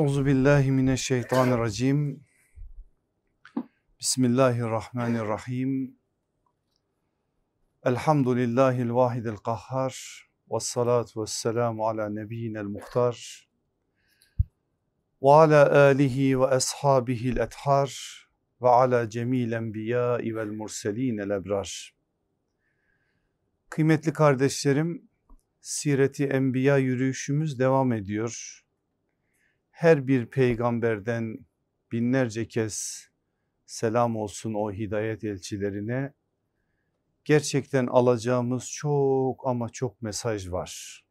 Euzu billahi mineşşeytanirracim. Bismillahirrahmanirrahim. Elhamdülillahil vahidil kahhar. Ve salatu ve selamu ala nebiyyinel muhtar. Ve ala alihi ve ashabihil ethar. Ve ala cemil enbiyai vel murselinel ebrar. Kıymetli kardeşlerim, Sireti Enbiya yürüyüşümüz devam ediyor her bir peygamberden binlerce kez selam olsun o hidayet elçilerine. Gerçekten alacağımız çok ama çok mesaj var.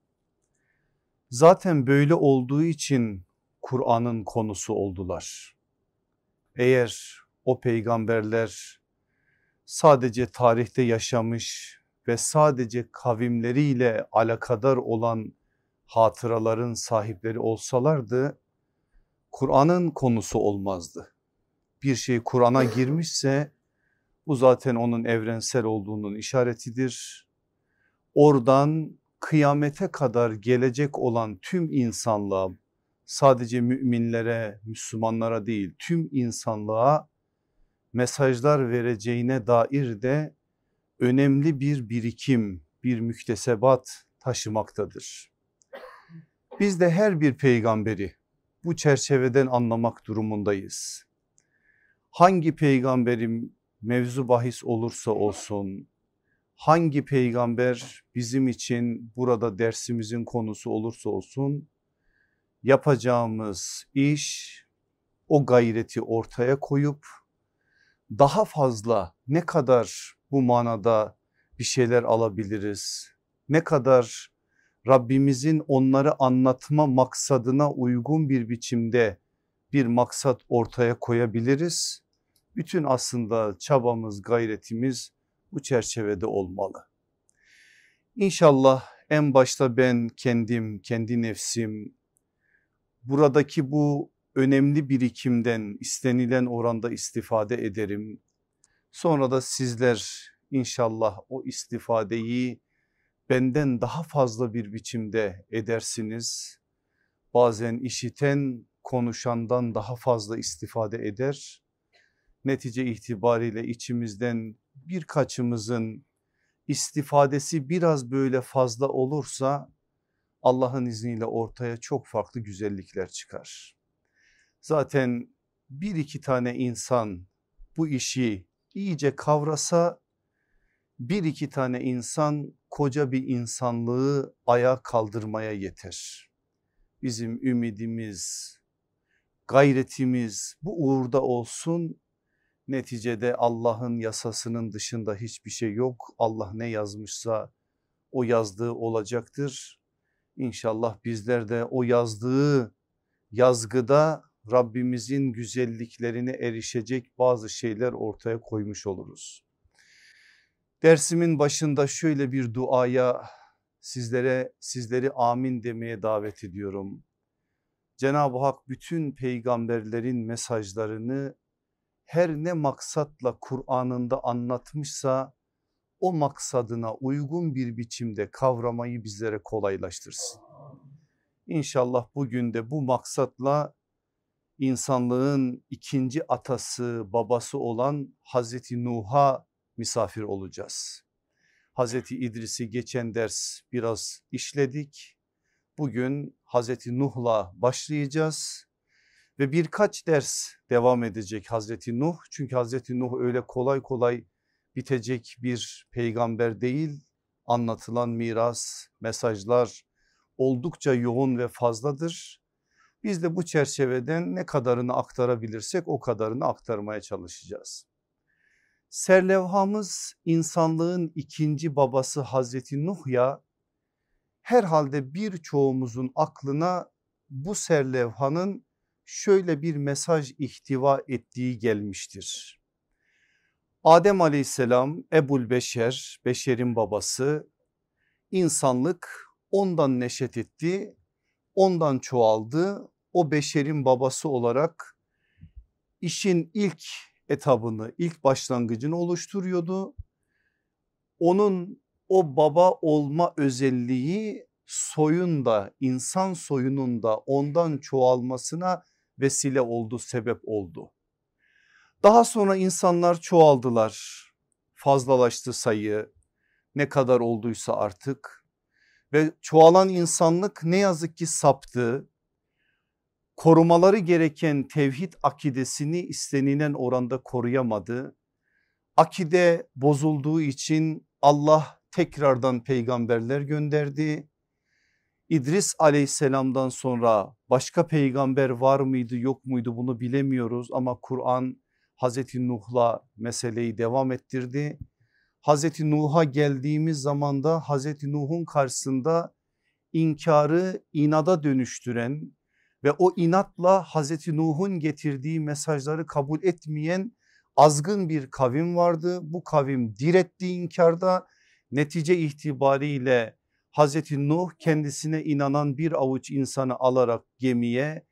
Zaten böyle olduğu için Kur'an'ın konusu oldular. Eğer o peygamberler sadece tarihte yaşamış ve sadece kavimleriyle alakadar olan hatıraların sahipleri olsalardı Kur'an'ın konusu olmazdı. Bir şey Kur'an'a girmişse bu zaten onun evrensel olduğunun işaretidir. Oradan kıyamete kadar gelecek olan tüm insanlığa sadece müminlere, Müslümanlara değil tüm insanlığa mesajlar vereceğine dair de önemli bir birikim, bir müktesebat taşımaktadır. Biz de her bir peygamberi bu çerçeveden anlamak durumundayız. Hangi peygamberim mevzu bahis olursa olsun, hangi peygamber bizim için burada dersimizin konusu olursa olsun, yapacağımız iş o gayreti ortaya koyup daha fazla ne kadar bu manada bir şeyler alabiliriz, ne kadar Rabbimizin onları anlatma maksadına uygun bir biçimde bir maksat ortaya koyabiliriz. Bütün aslında çabamız, gayretimiz bu çerçevede olmalı. İnşallah en başta ben kendim, kendi nefsim buradaki bu önemli birikimden istenilen oranda istifade ederim. Sonra da sizler inşallah o istifadeyi benden daha fazla bir biçimde edersiniz. Bazen işiten konuşandan daha fazla istifade eder. Netice itibariyle içimizden birkaçımızın istifadesi biraz böyle fazla olursa Allah'ın izniyle ortaya çok farklı güzellikler çıkar. Zaten bir iki tane insan bu işi iyice kavrasa bir iki tane insan koca bir insanlığı ayağa kaldırmaya yeter. Bizim ümidimiz, gayretimiz bu uğurda olsun. Neticede Allah'ın yasasının dışında hiçbir şey yok. Allah ne yazmışsa o yazdığı olacaktır. İnşallah bizler de o yazdığı yazgıda Rabbimizin güzelliklerine erişecek bazı şeyler ortaya koymuş oluruz. Dersimin başında şöyle bir duaya sizlere sizleri amin demeye davet ediyorum. Cenab-ı Hak bütün peygamberlerin mesajlarını her ne maksatla Kur'an'ında anlatmışsa o maksadına uygun bir biçimde kavramayı bizlere kolaylaştırsın. İnşallah bugün de bu maksatla insanlığın ikinci atası babası olan Hazreti Nuh'a misafir olacağız. Hazreti İdris'i geçen ders biraz işledik. Bugün Hazreti Nuh'la başlayacağız ve birkaç ders devam edecek Hazreti Nuh. Çünkü Hazreti Nuh öyle kolay kolay bitecek bir peygamber değil. Anlatılan miras, mesajlar oldukça yoğun ve fazladır. Biz de bu çerçeveden ne kadarını aktarabilirsek o kadarını aktarmaya çalışacağız. Serlevhamız insanlığın ikinci babası Hazreti Nuh ya herhalde birçoğumuzun aklına bu serlevhanın şöyle bir mesaj ihtiva ettiği gelmiştir. Adem aleyhisselam Ebul Beşer, Beşer'in babası insanlık ondan neşet etti, ondan çoğaldı. O Beşer'in babası olarak işin ilk etabını ilk başlangıcını oluşturuyordu. Onun o baba olma özelliği soyun da insan soyunun da ondan çoğalmasına vesile oldu sebep oldu. Daha sonra insanlar çoğaldılar fazlalaştı sayı ne kadar olduysa artık ve çoğalan insanlık ne yazık ki saptı. Korumaları gereken tevhid akidesini istenilen oranda koruyamadı. Akide bozulduğu için Allah tekrardan peygamberler gönderdi. İdris aleyhisselamdan sonra başka peygamber var mıydı yok muydu bunu bilemiyoruz ama Kur'an Hazreti Nuh'la meseleyi devam ettirdi. Hazreti Nuh'a geldiğimiz zaman da Hazreti Nuh'un karşısında inkarı inada dönüştüren ve o inatla Hazreti Nuh'un getirdiği mesajları kabul etmeyen azgın bir kavim vardı. Bu kavim diretti inkarda netice itibariyle Hazreti Nuh kendisine inanan bir avuç insanı alarak gemiye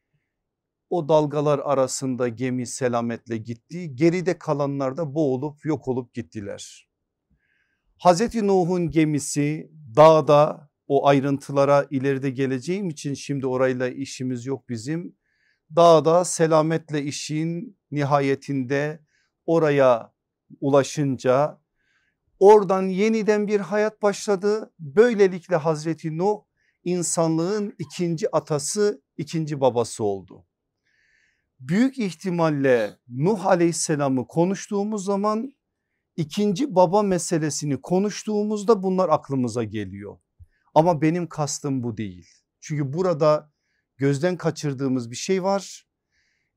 o dalgalar arasında gemi selametle gitti. Geride kalanlar da boğulup yok olup gittiler. Hazreti Nuh'un gemisi dağda o ayrıntılara ileride geleceğim için şimdi orayla işimiz yok bizim. Dağda selametle işin nihayetinde oraya ulaşınca oradan yeniden bir hayat başladı. Böylelikle Hazreti Nuh insanlığın ikinci atası ikinci babası oldu büyük ihtimalle Nuh aleyhisselamı konuştuğumuz zaman ikinci baba meselesini konuştuğumuzda bunlar aklımıza geliyor. Ama benim kastım bu değil. Çünkü burada gözden kaçırdığımız bir şey var.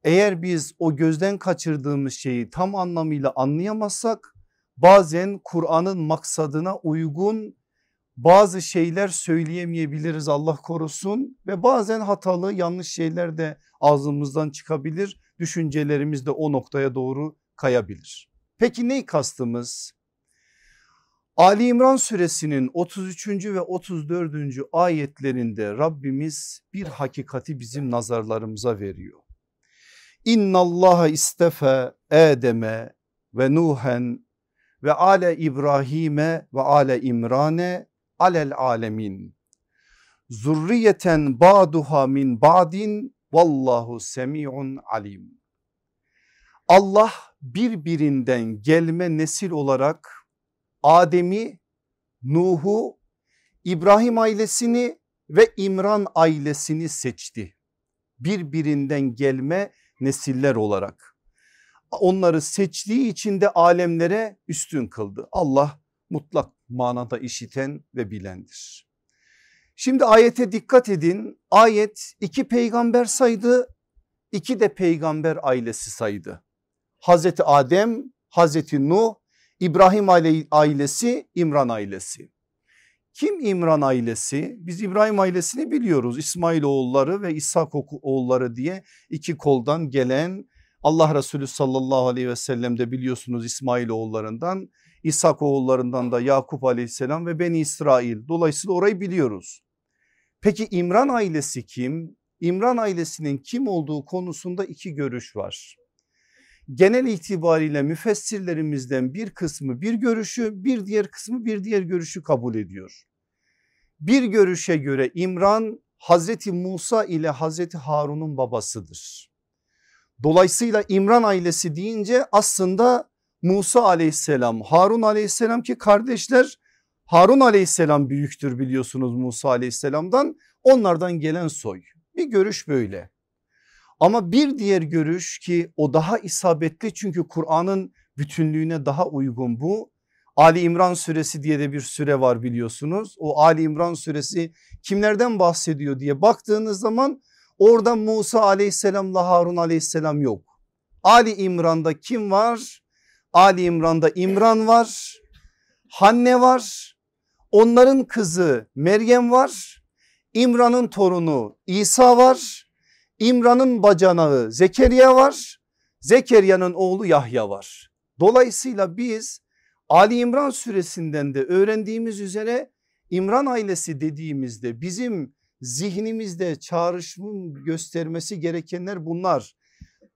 Eğer biz o gözden kaçırdığımız şeyi tam anlamıyla anlayamazsak bazen Kur'an'ın maksadına uygun bazı şeyler söyleyemeyebiliriz Allah korusun ve bazen hatalı yanlış şeyler de ağzımızdan çıkabilir. Düşüncelerimiz de o noktaya doğru kayabilir. Peki ne kastımız? Ali İmran suresinin 33. ve 34. ayetlerinde Rabbimiz bir hakikati bizim nazarlarımıza veriyor. İnna Allah istefe Adem'e ve Nuhen ve ale İbrahim'e ve ale İmran'e alel alemin. Zurriyeten ba'duha min ba'din vallahu semi'un alim. Allah birbirinden gelme nesil olarak Adem'i, Nuh'u, İbrahim ailesini ve İmran ailesini seçti. Birbirinden gelme nesiller olarak. Onları seçtiği için de alemlere üstün kıldı. Allah mutlak manada işiten ve bilendir. Şimdi ayete dikkat edin. Ayet iki peygamber saydı, iki de peygamber ailesi saydı. Hazreti Adem, Hazreti Nuh, İbrahim ailesi, İmran ailesi. Kim İmran ailesi? Biz İbrahim ailesini biliyoruz. İsmail oğulları ve İshak oğulları diye iki koldan gelen Allah Resulü sallallahu aleyhi ve sellem de biliyorsunuz İsmail oğullarından İshak oğullarından da Yakup aleyhisselam ve Beni İsrail. Dolayısıyla orayı biliyoruz. Peki İmran ailesi kim? İmran ailesinin kim olduğu konusunda iki görüş var. Genel itibariyle müfessirlerimizden bir kısmı bir görüşü bir diğer kısmı bir diğer görüşü kabul ediyor. Bir görüşe göre İmran Hazreti Musa ile Hazreti Harun'un babasıdır. Dolayısıyla İmran ailesi deyince aslında Musa aleyhisselam Harun aleyhisselam ki kardeşler Harun aleyhisselam büyüktür biliyorsunuz Musa aleyhisselamdan onlardan gelen soy bir görüş böyle. Ama bir diğer görüş ki o daha isabetli çünkü Kur'an'ın bütünlüğüne daha uygun bu. Ali İmran suresi diye de bir süre var biliyorsunuz. O Ali İmran suresi kimlerden bahsediyor diye baktığınız zaman orada Musa aleyhisselamla Harun aleyhisselam yok. Ali İmran'da kim var? Ali İmran'da İmran var, Hanne var, onların kızı Meryem var, İmran'ın torunu İsa var, İmran'ın bacanağı Zekeriya var, Zekeriya'nın oğlu Yahya var. Dolayısıyla biz Ali İmran suresinden de öğrendiğimiz üzere İmran ailesi dediğimizde bizim zihnimizde çağrışım göstermesi gerekenler bunlar.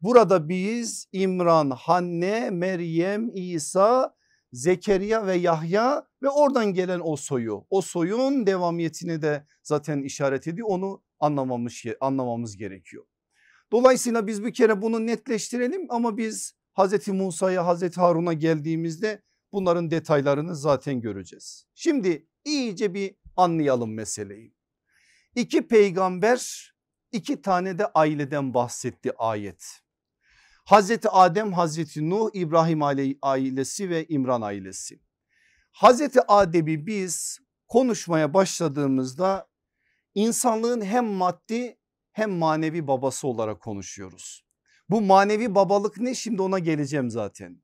Burada biz İmran, Hanne, Meryem, İsa, Zekeriya ve Yahya ve oradan gelen o soyu. O soyun devamiyetini de zaten işaret ediyor. Onu anlamamız, anlamamız gerekiyor. Dolayısıyla biz bir kere bunu netleştirelim ama biz Hazreti Musa'ya Hazreti Harun'a geldiğimizde bunların detaylarını zaten göreceğiz. Şimdi iyice bir anlayalım meseleyi. İki peygamber iki tane de aileden bahsetti ayet. Hazreti Adem, Hazreti Nuh, İbrahim ailesi ve İmran ailesi. Hazreti Adem'i biz konuşmaya başladığımızda insanlığın hem maddi hem manevi babası olarak konuşuyoruz. Bu manevi babalık ne şimdi ona geleceğim zaten.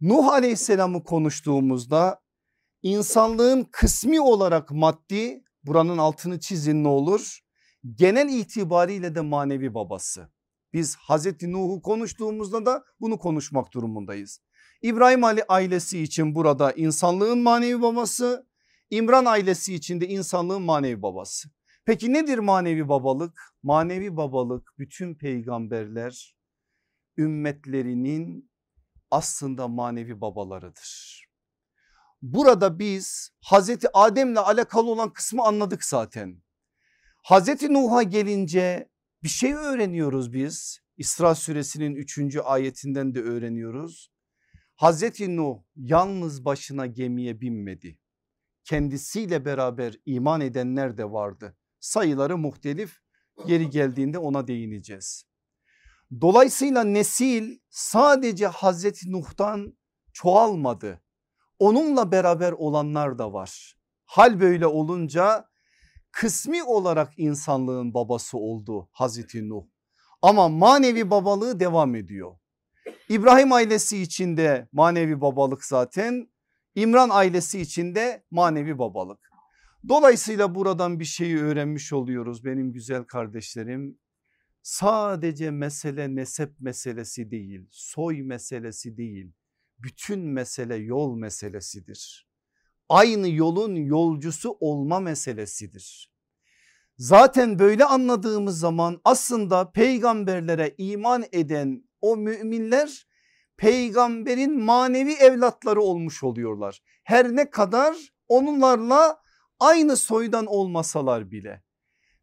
Nuh aleyhisselamı konuştuğumuzda insanlığın kısmi olarak maddi buranın altını çizin ne olur genel itibariyle de manevi babası. Biz Hazreti Nuh'u konuştuğumuzda da bunu konuşmak durumundayız. İbrahim Ali ailesi için burada insanlığın manevi babası, İmran ailesi için de insanlığın manevi babası. Peki nedir manevi babalık? Manevi babalık bütün peygamberler ümmetlerinin aslında manevi babalarıdır. Burada biz Hazreti Adem'le alakalı olan kısmı anladık zaten. Hazreti Nuh'a gelince bir şey öğreniyoruz biz. İsra suresinin 3. ayetinden de öğreniyoruz. Hazreti Nuh yalnız başına gemiye binmedi. Kendisiyle beraber iman edenler de vardı. Sayıları muhtelif yeri geldiğinde ona değineceğiz. Dolayısıyla nesil sadece Hazreti Nuh'tan çoğalmadı. Onunla beraber olanlar da var. Hal böyle olunca kısmi olarak insanlığın babası oldu Hazreti Nuh. Ama manevi babalığı devam ediyor. İbrahim ailesi içinde manevi babalık zaten İmran ailesi içinde manevi babalık. Dolayısıyla buradan bir şeyi öğrenmiş oluyoruz benim güzel kardeşlerim. Sadece mesele nesep meselesi değil, soy meselesi değil. Bütün mesele yol meselesidir. Aynı yolun yolcusu olma meselesidir. Zaten böyle anladığımız zaman aslında peygamberlere iman eden o müminler peygamberin manevi evlatları olmuş oluyorlar. Her ne kadar onlarla aynı soydan olmasalar bile.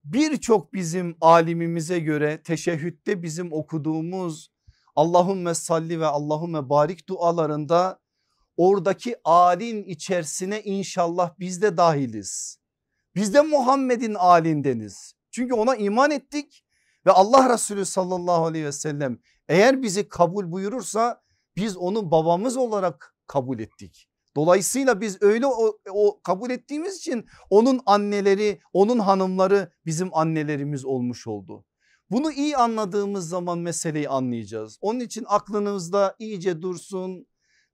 Birçok bizim alimimize göre teşehhütte bizim okuduğumuz Allahümme salli ve Allahümme barik dualarında oradaki alin içerisine inşallah biz de dahiliz. Biz de Muhammed'in alindeniz. Çünkü ona iman ettik ve Allah Resulü sallallahu aleyhi ve sellem eğer bizi kabul buyurursa biz onu babamız olarak kabul ettik. Dolayısıyla biz öyle o, o kabul ettiğimiz için onun anneleri onun hanımları bizim annelerimiz olmuş oldu. Bunu iyi anladığımız zaman meseleyi anlayacağız. Onun için aklınızda iyice dursun.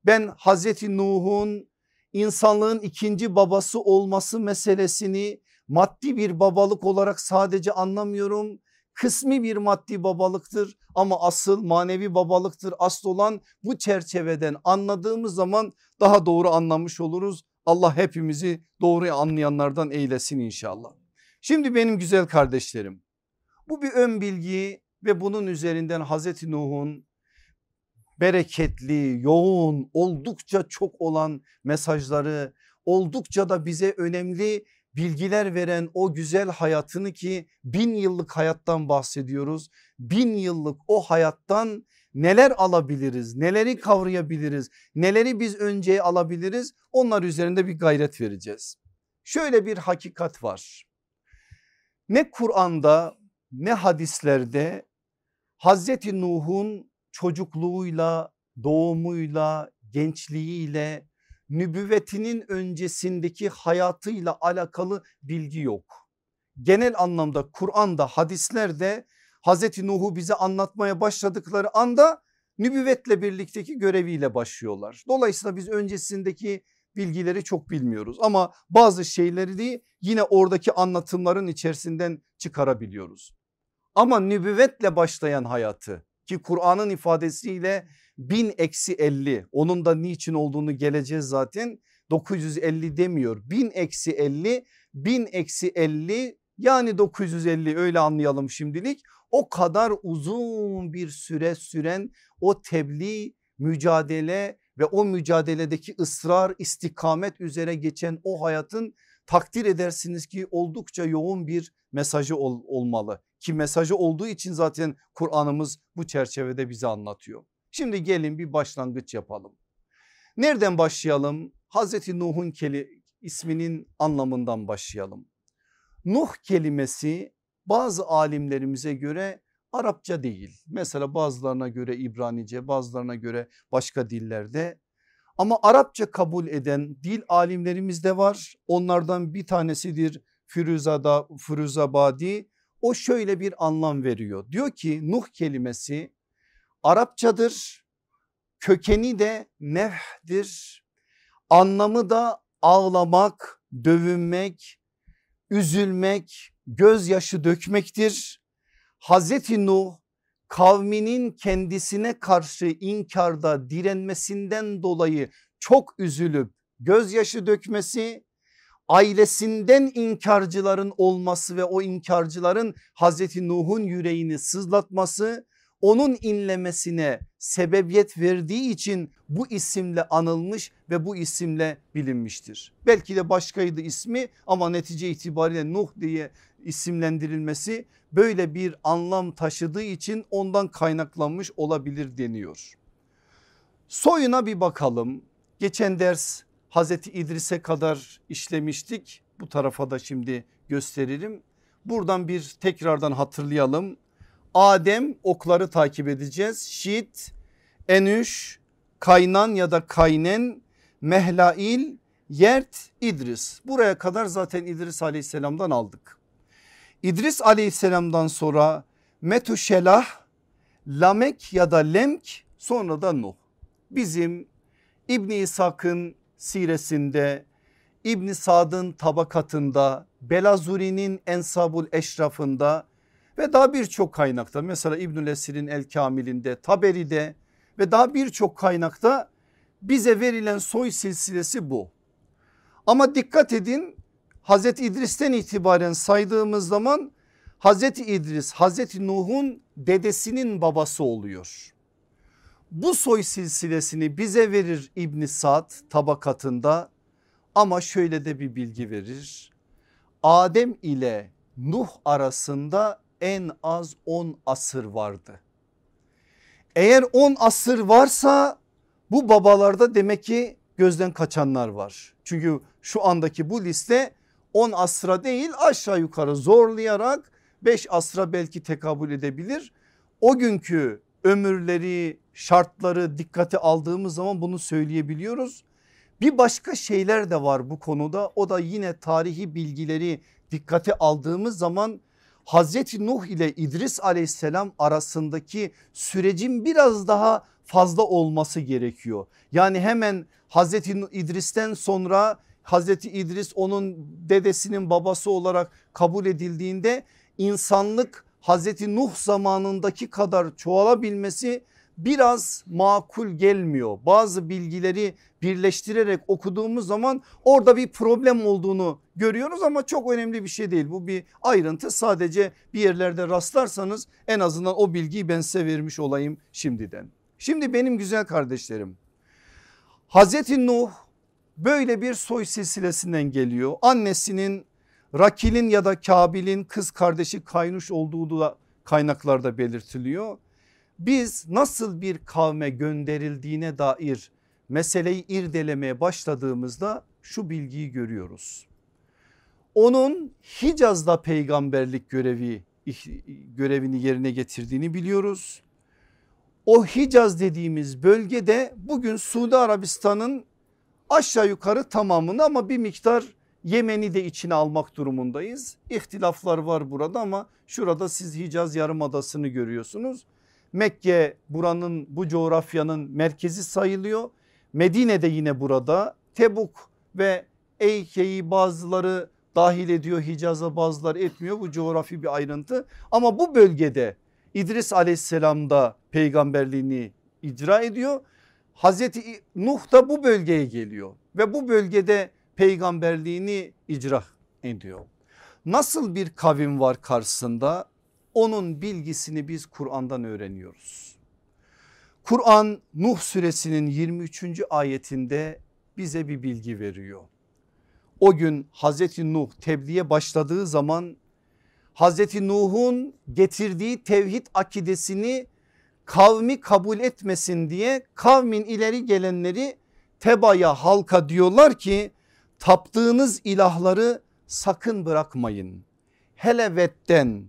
Ben Hazreti Nuh'un insanlığın ikinci babası olması meselesini maddi bir babalık olarak sadece anlamıyorum. Kısmi bir maddi babalıktır ama asıl manevi babalıktır. Asıl olan bu çerçeveden anladığımız zaman daha doğru anlamış oluruz. Allah hepimizi doğru anlayanlardan eylesin inşallah. Şimdi benim güzel kardeşlerim bu bir ön bilgi ve bunun üzerinden Hazreti Nuh'un bereketli, yoğun, oldukça çok olan mesajları, oldukça da bize önemli bilgiler veren o güzel hayatını ki bin yıllık hayattan bahsediyoruz. Bin yıllık o hayattan neler alabiliriz, neleri kavrayabiliriz, neleri biz önceye alabiliriz onlar üzerinde bir gayret vereceğiz. Şöyle bir hakikat var. Ne Kur'an'da ne hadislerde Hazreti Nuh'un çocukluğuyla, doğumuyla, gençliğiyle, nübüvvetinin öncesindeki hayatıyla alakalı bilgi yok. Genel anlamda Kur'an'da hadislerde Hazreti Nuh'u bize anlatmaya başladıkları anda nübüvvetle birlikteki göreviyle başlıyorlar. Dolayısıyla biz öncesindeki bilgileri çok bilmiyoruz ama bazı şeyleri de yine oradaki anlatımların içerisinden çıkarabiliyoruz. Ama nübüvvetle başlayan hayatı ki Kur'an'ın ifadesiyle bin eksi 50 onun da niçin olduğunu geleceğiz zaten. 950 demiyor. Bin eksi 50 bin eksi 50 yani 950 öyle anlayalım şimdilik. O kadar uzun bir süre süren o tebliğ mücadele ve o mücadeledeki ısrar istikamet üzere geçen o hayatın takdir edersiniz ki oldukça yoğun bir mesajı ol, olmalı. Ki mesajı olduğu için zaten Kur'an'ımız bu çerçevede bize anlatıyor. Şimdi gelin bir başlangıç yapalım. Nereden başlayalım? Hazreti Nuh'un isminin anlamından başlayalım. Nuh kelimesi bazı alimlerimize göre Arapça değil. Mesela bazılarına göre İbranice bazılarına göre başka dillerde. Ama Arapça kabul eden dil alimlerimiz de var. Onlardan bir tanesidir Firuzada, Firuzabadi. O şöyle bir anlam veriyor. Diyor ki Nuh kelimesi Arapçadır. Kökeni de nehdir. Anlamı da ağlamak, dövünmek, üzülmek, gözyaşı dökmektir. Hazreti Nuh kavminin kendisine karşı inkarda direnmesinden dolayı çok üzülüp gözyaşı dökmesi ailesinden inkarcıların olması ve o inkarcıların Hazreti Nuh'un yüreğini sızlatması onun inlemesine sebebiyet verdiği için bu isimle anılmış ve bu isimle bilinmiştir. Belki de başkaydı ismi ama netice itibariyle Nuh diye isimlendirilmesi böyle bir anlam taşıdığı için ondan kaynaklanmış olabilir deniyor. Soyuna bir bakalım. Geçen ders Hazreti İdris'e kadar işlemiştik. Bu tarafa da şimdi gösteririm. Buradan bir tekrardan hatırlayalım. Adem okları takip edeceğiz. Şit, Enüş, Kaynan ya da Kaynen, Mehlail, Yert, İdris. Buraya kadar zaten İdris aleyhisselamdan aldık. İdris aleyhisselamdan sonra Metuşelah, Lamek ya da Lemk sonra da Nuh. Bizim İbni İshak'ın siresinde İbni Sad'ın tabakatında Belazuri'nin Ensabul Eşrafında ve daha birçok kaynakta mesela İbnül Esir'in El Kamil'inde Taberi'de ve daha birçok kaynakta bize verilen soy silsilesi bu. Ama dikkat edin Hazreti İdris'ten itibaren saydığımız zaman Hazreti İdris Hazreti Nuh'un dedesinin babası oluyor. Bu soy silsilesini bize verir İbn Sad tabakatında ama şöyle de bir bilgi verir. Adem ile Nuh arasında en az 10 asır vardı. Eğer 10 asır varsa bu babalarda demek ki gözden kaçanlar var. Çünkü şu andaki bu liste 10 asra değil aşağı yukarı zorlayarak 5 asra belki tekabül edebilir. O günkü ömürleri şartları dikkate aldığımız zaman bunu söyleyebiliyoruz. Bir başka şeyler de var bu konuda o da yine tarihi bilgileri dikkate aldığımız zaman Hazreti Nuh ile İdris aleyhisselam arasındaki sürecin biraz daha fazla olması gerekiyor. Yani hemen Hazreti İdris'ten sonra Hazreti İdris onun dedesinin babası olarak kabul edildiğinde insanlık Hazreti Nuh zamanındaki kadar çoğalabilmesi biraz makul gelmiyor. Bazı bilgileri birleştirerek okuduğumuz zaman orada bir problem olduğunu görüyoruz ama çok önemli bir şey değil. Bu bir ayrıntı sadece bir yerlerde rastlarsanız en azından o bilgiyi ben size vermiş olayım şimdiden. Şimdi benim güzel kardeşlerim Hazreti Nuh böyle bir soy silsilesinden geliyor. Annesinin Rakil'in ya da Kabil'in kız kardeşi Kaynuş olduğu da kaynaklarda belirtiliyor. Biz nasıl bir kavme gönderildiğine dair meseleyi irdelemeye başladığımızda şu bilgiyi görüyoruz. Onun Hicaz'da peygamberlik görevi görevini yerine getirdiğini biliyoruz. O Hicaz dediğimiz bölgede bugün Suudi Arabistan'ın aşağı yukarı tamamını ama bir miktar Yemen'i de içine almak durumundayız. İhtilaflar var burada ama şurada siz Hicaz Yarımadası'nı görüyorsunuz. Mekke buranın bu coğrafyanın merkezi sayılıyor. Medine de yine burada. Tebuk ve Eyke'yi bazıları dahil ediyor Hicaz'a bazıları etmiyor bu coğrafi bir ayrıntı. Ama bu bölgede İdris aleyhisselam da peygamberliğini icra ediyor. Hazreti Nuh da bu bölgeye geliyor ve bu bölgede peygamberliğini icra ediyor. Nasıl bir kavim var karşısında onun bilgisini biz Kur'an'dan öğreniyoruz. Kur'an Nuh suresinin 23. ayetinde bize bir bilgi veriyor. O gün Hazreti Nuh tebliğe başladığı zaman Hazreti Nuh'un getirdiği tevhid akidesini kavmi kabul etmesin diye kavmin ileri gelenleri tebaya halka diyorlar ki taptığınız ilahları sakın bırakmayın. Helevet'ten,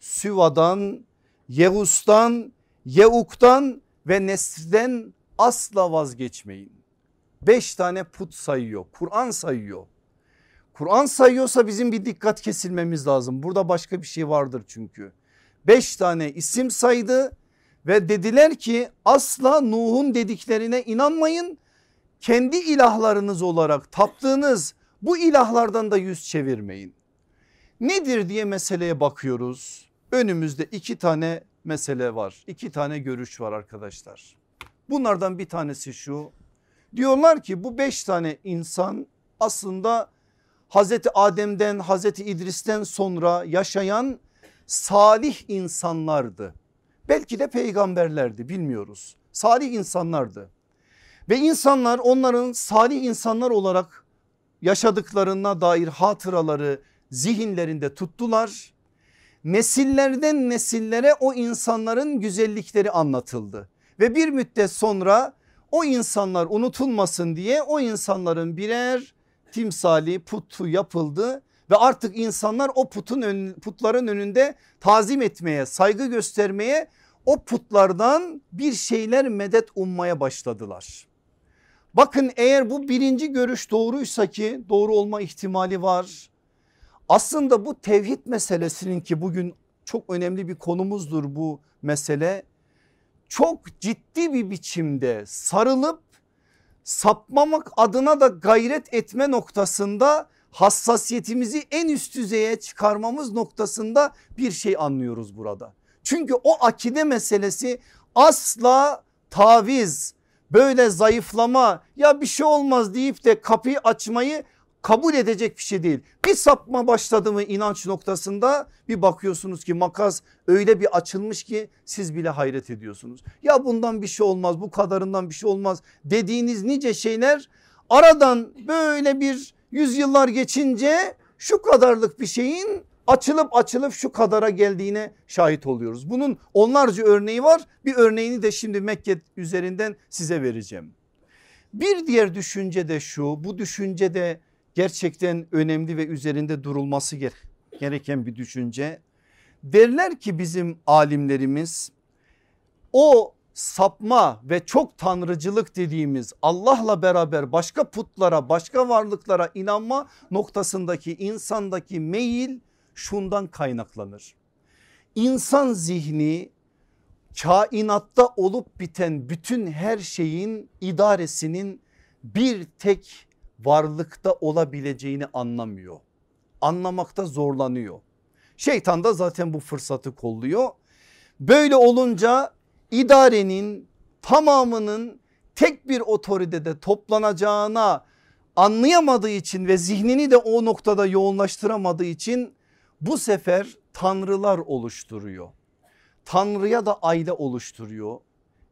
Süva'dan, Yevus'tan, Yeuk'tan ve Nesr'den asla vazgeçmeyin. Beş tane put sayıyor Kur'an sayıyor. Kur'an sayıyorsa bizim bir dikkat kesilmemiz lazım. Burada başka bir şey vardır çünkü. Beş tane isim saydı ve dediler ki asla Nuh'un dediklerine inanmayın. Kendi ilahlarınız olarak taptığınız bu ilahlardan da yüz çevirmeyin. Nedir diye meseleye bakıyoruz. Önümüzde iki tane mesele var. iki tane görüş var arkadaşlar. Bunlardan bir tanesi şu. Diyorlar ki bu beş tane insan aslında Hazreti Adem'den Hazreti İdris'ten sonra yaşayan salih insanlardı. Belki de peygamberlerdi bilmiyoruz. Salih insanlardı. Ve insanlar onların salih insanlar olarak yaşadıklarına dair hatıraları zihinlerinde tuttular. Nesillerden nesillere o insanların güzellikleri anlatıldı. Ve bir müddet sonra o insanlar unutulmasın diye o insanların birer timsali putu yapıldı ve artık insanlar o putun ön, putların önünde tazim etmeye saygı göstermeye o putlardan bir şeyler medet ummaya başladılar. Bakın eğer bu birinci görüş doğruysa ki doğru olma ihtimali var. Aslında bu tevhid meselesinin ki bugün çok önemli bir konumuzdur bu mesele. Çok ciddi bir biçimde sarılıp sapmamak adına da gayret etme noktasında hassasiyetimizi en üst düzeye çıkarmamız noktasında bir şey anlıyoruz burada. Çünkü o akide meselesi asla taviz böyle zayıflama ya bir şey olmaz deyip de kapıyı açmayı kabul edecek bir şey değil. Bir sapma başladı mı inanç noktasında bir bakıyorsunuz ki makas öyle bir açılmış ki siz bile hayret ediyorsunuz. Ya bundan bir şey olmaz bu kadarından bir şey olmaz dediğiniz nice şeyler aradan böyle bir yüzyıllar geçince şu kadarlık bir şeyin açılıp açılıp şu kadara geldiğine şahit oluyoruz. Bunun onlarca örneği var bir örneğini de şimdi Mekke üzerinden size vereceğim. Bir diğer düşünce de şu bu düşünce de gerçekten önemli ve üzerinde durulması gereken bir düşünce. Derler ki bizim alimlerimiz o sapma ve çok tanrıcılık dediğimiz Allah'la beraber başka putlara başka varlıklara inanma noktasındaki insandaki meyil şundan kaynaklanır. İnsan zihni kainatta olup biten bütün her şeyin idaresinin bir tek varlıkta olabileceğini anlamıyor. Anlamakta zorlanıyor. Şeytan da zaten bu fırsatı kolluyor. Böyle olunca idarenin tamamının tek bir otoritede toplanacağına anlayamadığı için ve zihnini de o noktada yoğunlaştıramadığı için bu sefer tanrılar oluşturuyor. Tanrıya da aile oluşturuyor.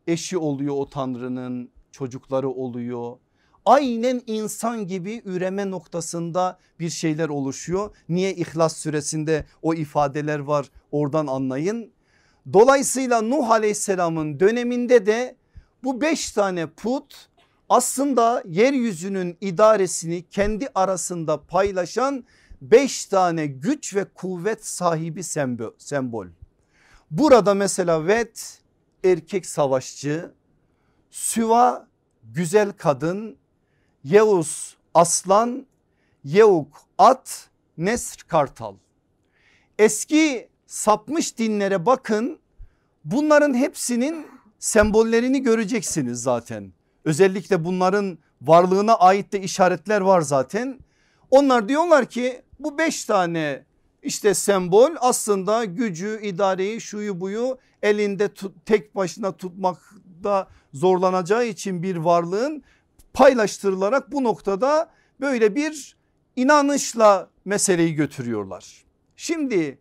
Eşi oluyor o tanrının çocukları oluyor aynen insan gibi üreme noktasında bir şeyler oluşuyor. Niye İhlas süresinde o ifadeler var oradan anlayın. Dolayısıyla Nuh aleyhisselamın döneminde de bu beş tane put aslında yeryüzünün idaresini kendi arasında paylaşan beş tane güç ve kuvvet sahibi sembol. Burada mesela Vet erkek savaşçı, Süva güzel kadın, Yevus aslan, Yevuk at, Nesr kartal. Eski sapmış dinlere bakın bunların hepsinin sembollerini göreceksiniz zaten. Özellikle bunların varlığına ait de işaretler var zaten. Onlar diyorlar ki bu beş tane işte sembol aslında gücü, idareyi, şuyu buyu elinde tut, tek başına tutmakta zorlanacağı için bir varlığın paylaştırılarak bu noktada böyle bir inanışla meseleyi götürüyorlar. Şimdi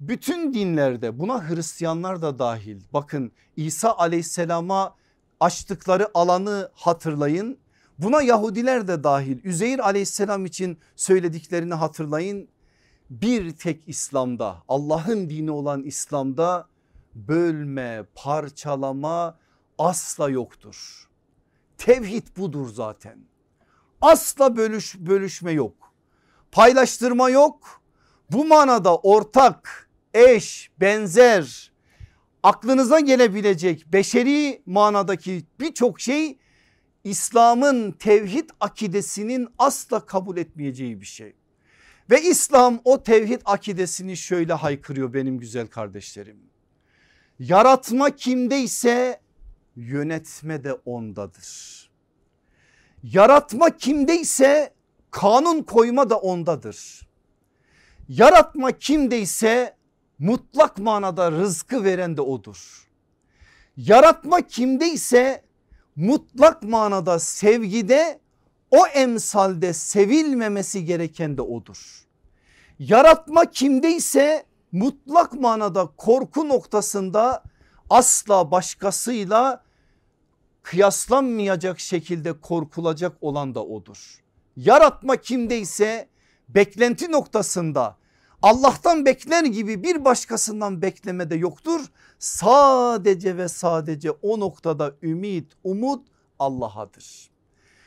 bütün dinlerde buna Hristiyanlar da dahil bakın İsa aleyhisselama açtıkları alanı hatırlayın. Buna Yahudiler de dahil Üzeyir aleyhisselam için söylediklerini hatırlayın. Bir tek İslam'da Allah'ın dini olan İslam'da bölme parçalama asla yoktur. Tevhid budur zaten. Asla bölüş, bölüşme yok. Paylaştırma yok. Bu manada ortak, eş, benzer aklınıza gelebilecek beşeri manadaki birçok şey İslam'ın tevhid akidesinin asla kabul etmeyeceği bir şey. Ve İslam o tevhid akidesini şöyle haykırıyor benim güzel kardeşlerim. Yaratma kimdeyse yönetme de ondadır. Yaratma kimdeyse kanun koyma da ondadır. Yaratma kimdeyse mutlak manada rızkı veren de odur. Yaratma kimdeyse mutlak manada sevgide o emsalde sevilmemesi gereken de odur. Yaratma kimdeyse mutlak manada korku noktasında asla başkasıyla kıyaslanmayacak şekilde korkulacak olan da odur. Yaratma kimdeyse beklenti noktasında Allah'tan bekler gibi bir başkasından bekleme de yoktur. Sadece ve sadece o noktada ümit, umut Allah'adır.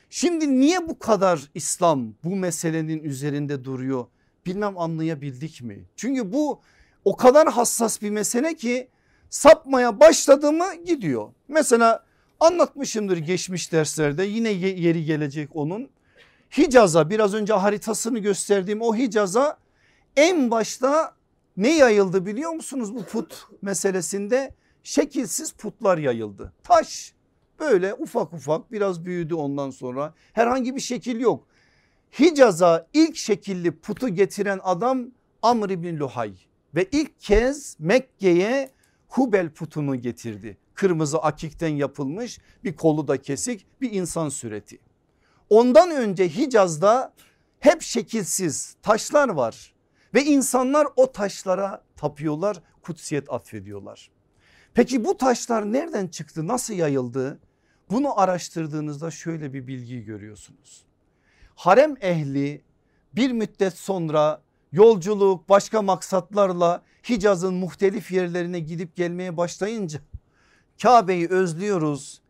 Şimdi niye bu kadar İslam bu meselenin üzerinde duruyor? Bilmem anlayabildik mi? Çünkü bu o kadar hassas bir mesele ki sapmaya başladı mı gidiyor. Mesela anlatmışımdır geçmiş derslerde yine yeri gelecek onun. Hicaz'a biraz önce haritasını gösterdiğim o Hicaz'a en başta ne yayıldı biliyor musunuz bu put meselesinde? Şekilsiz putlar yayıldı. Taş böyle ufak ufak biraz büyüdü ondan sonra herhangi bir şekil yok. Hicaz'a ilk şekilli putu getiren adam Amr ibn Luhay ve ilk kez Mekke'ye Hubel putunu getirdi. Kırmızı akikten yapılmış bir kolu da kesik bir insan sureti. Ondan önce Hicaz'da hep şekilsiz taşlar var ve insanlar o taşlara tapıyorlar kutsiyet atfediyorlar. Peki bu taşlar nereden çıktı nasıl yayıldı? Bunu araştırdığınızda şöyle bir bilgiyi görüyorsunuz. Harem ehli bir müddet sonra yolculuk başka maksatlarla Hicaz'ın muhtelif yerlerine gidip gelmeye başlayınca Kabe'yi özlüyoruz.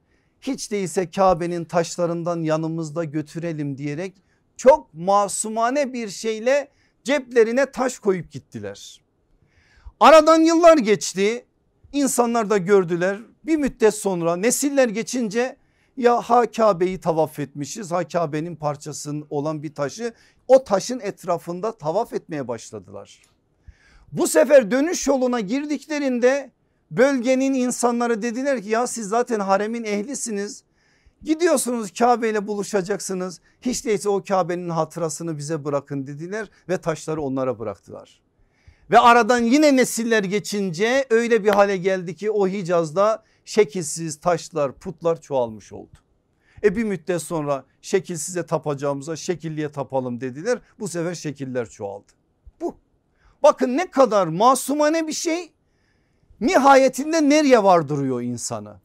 Hiç değilse Kabe'nin taşlarından yanımızda götürelim diyerek çok masumane bir şeyle ceplerine taş koyup gittiler. Aradan yıllar geçti insanlar da gördüler bir müddet sonra nesiller geçince ya ha Kabe'yi tavaf etmişiz ha Kabe'nin parçasının olan bir taşı o taşın etrafında tavaf etmeye başladılar. Bu sefer dönüş yoluna girdiklerinde bölgenin insanları dediler ki ya siz zaten haremin ehlisiniz. Gidiyorsunuz Kabe ile buluşacaksınız. Hiç değilse o Kabe'nin hatırasını bize bırakın dediler ve taşları onlara bıraktılar. Ve aradan yine nesiller geçince öyle bir hale geldi ki o Hicaz'da şekilsiz taşlar putlar çoğalmış oldu. E bir müddet sonra şekilsize tapacağımıza şekilliye tapalım dediler. Bu sefer şekiller çoğaldı. Bu. Bakın ne kadar masumane bir şey nihayetinde nereye vardırıyor insanı?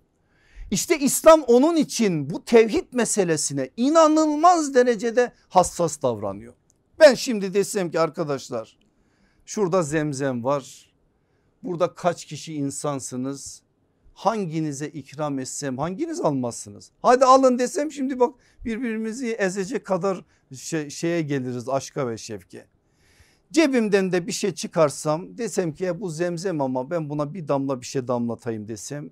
İşte İslam onun için bu tevhid meselesine inanılmaz derecede hassas davranıyor. Ben şimdi desem ki arkadaşlar şurada zemzem var. Burada kaç kişi insansınız? Hanginize ikram etsem hanginiz almazsınız? Hadi alın desem şimdi bak birbirimizi ezecek kadar şey, şeye geliriz aşka ve şevke. Cebimden de bir şey çıkarsam desem ki bu zemzem ama ben buna bir damla bir şey damlatayım desem.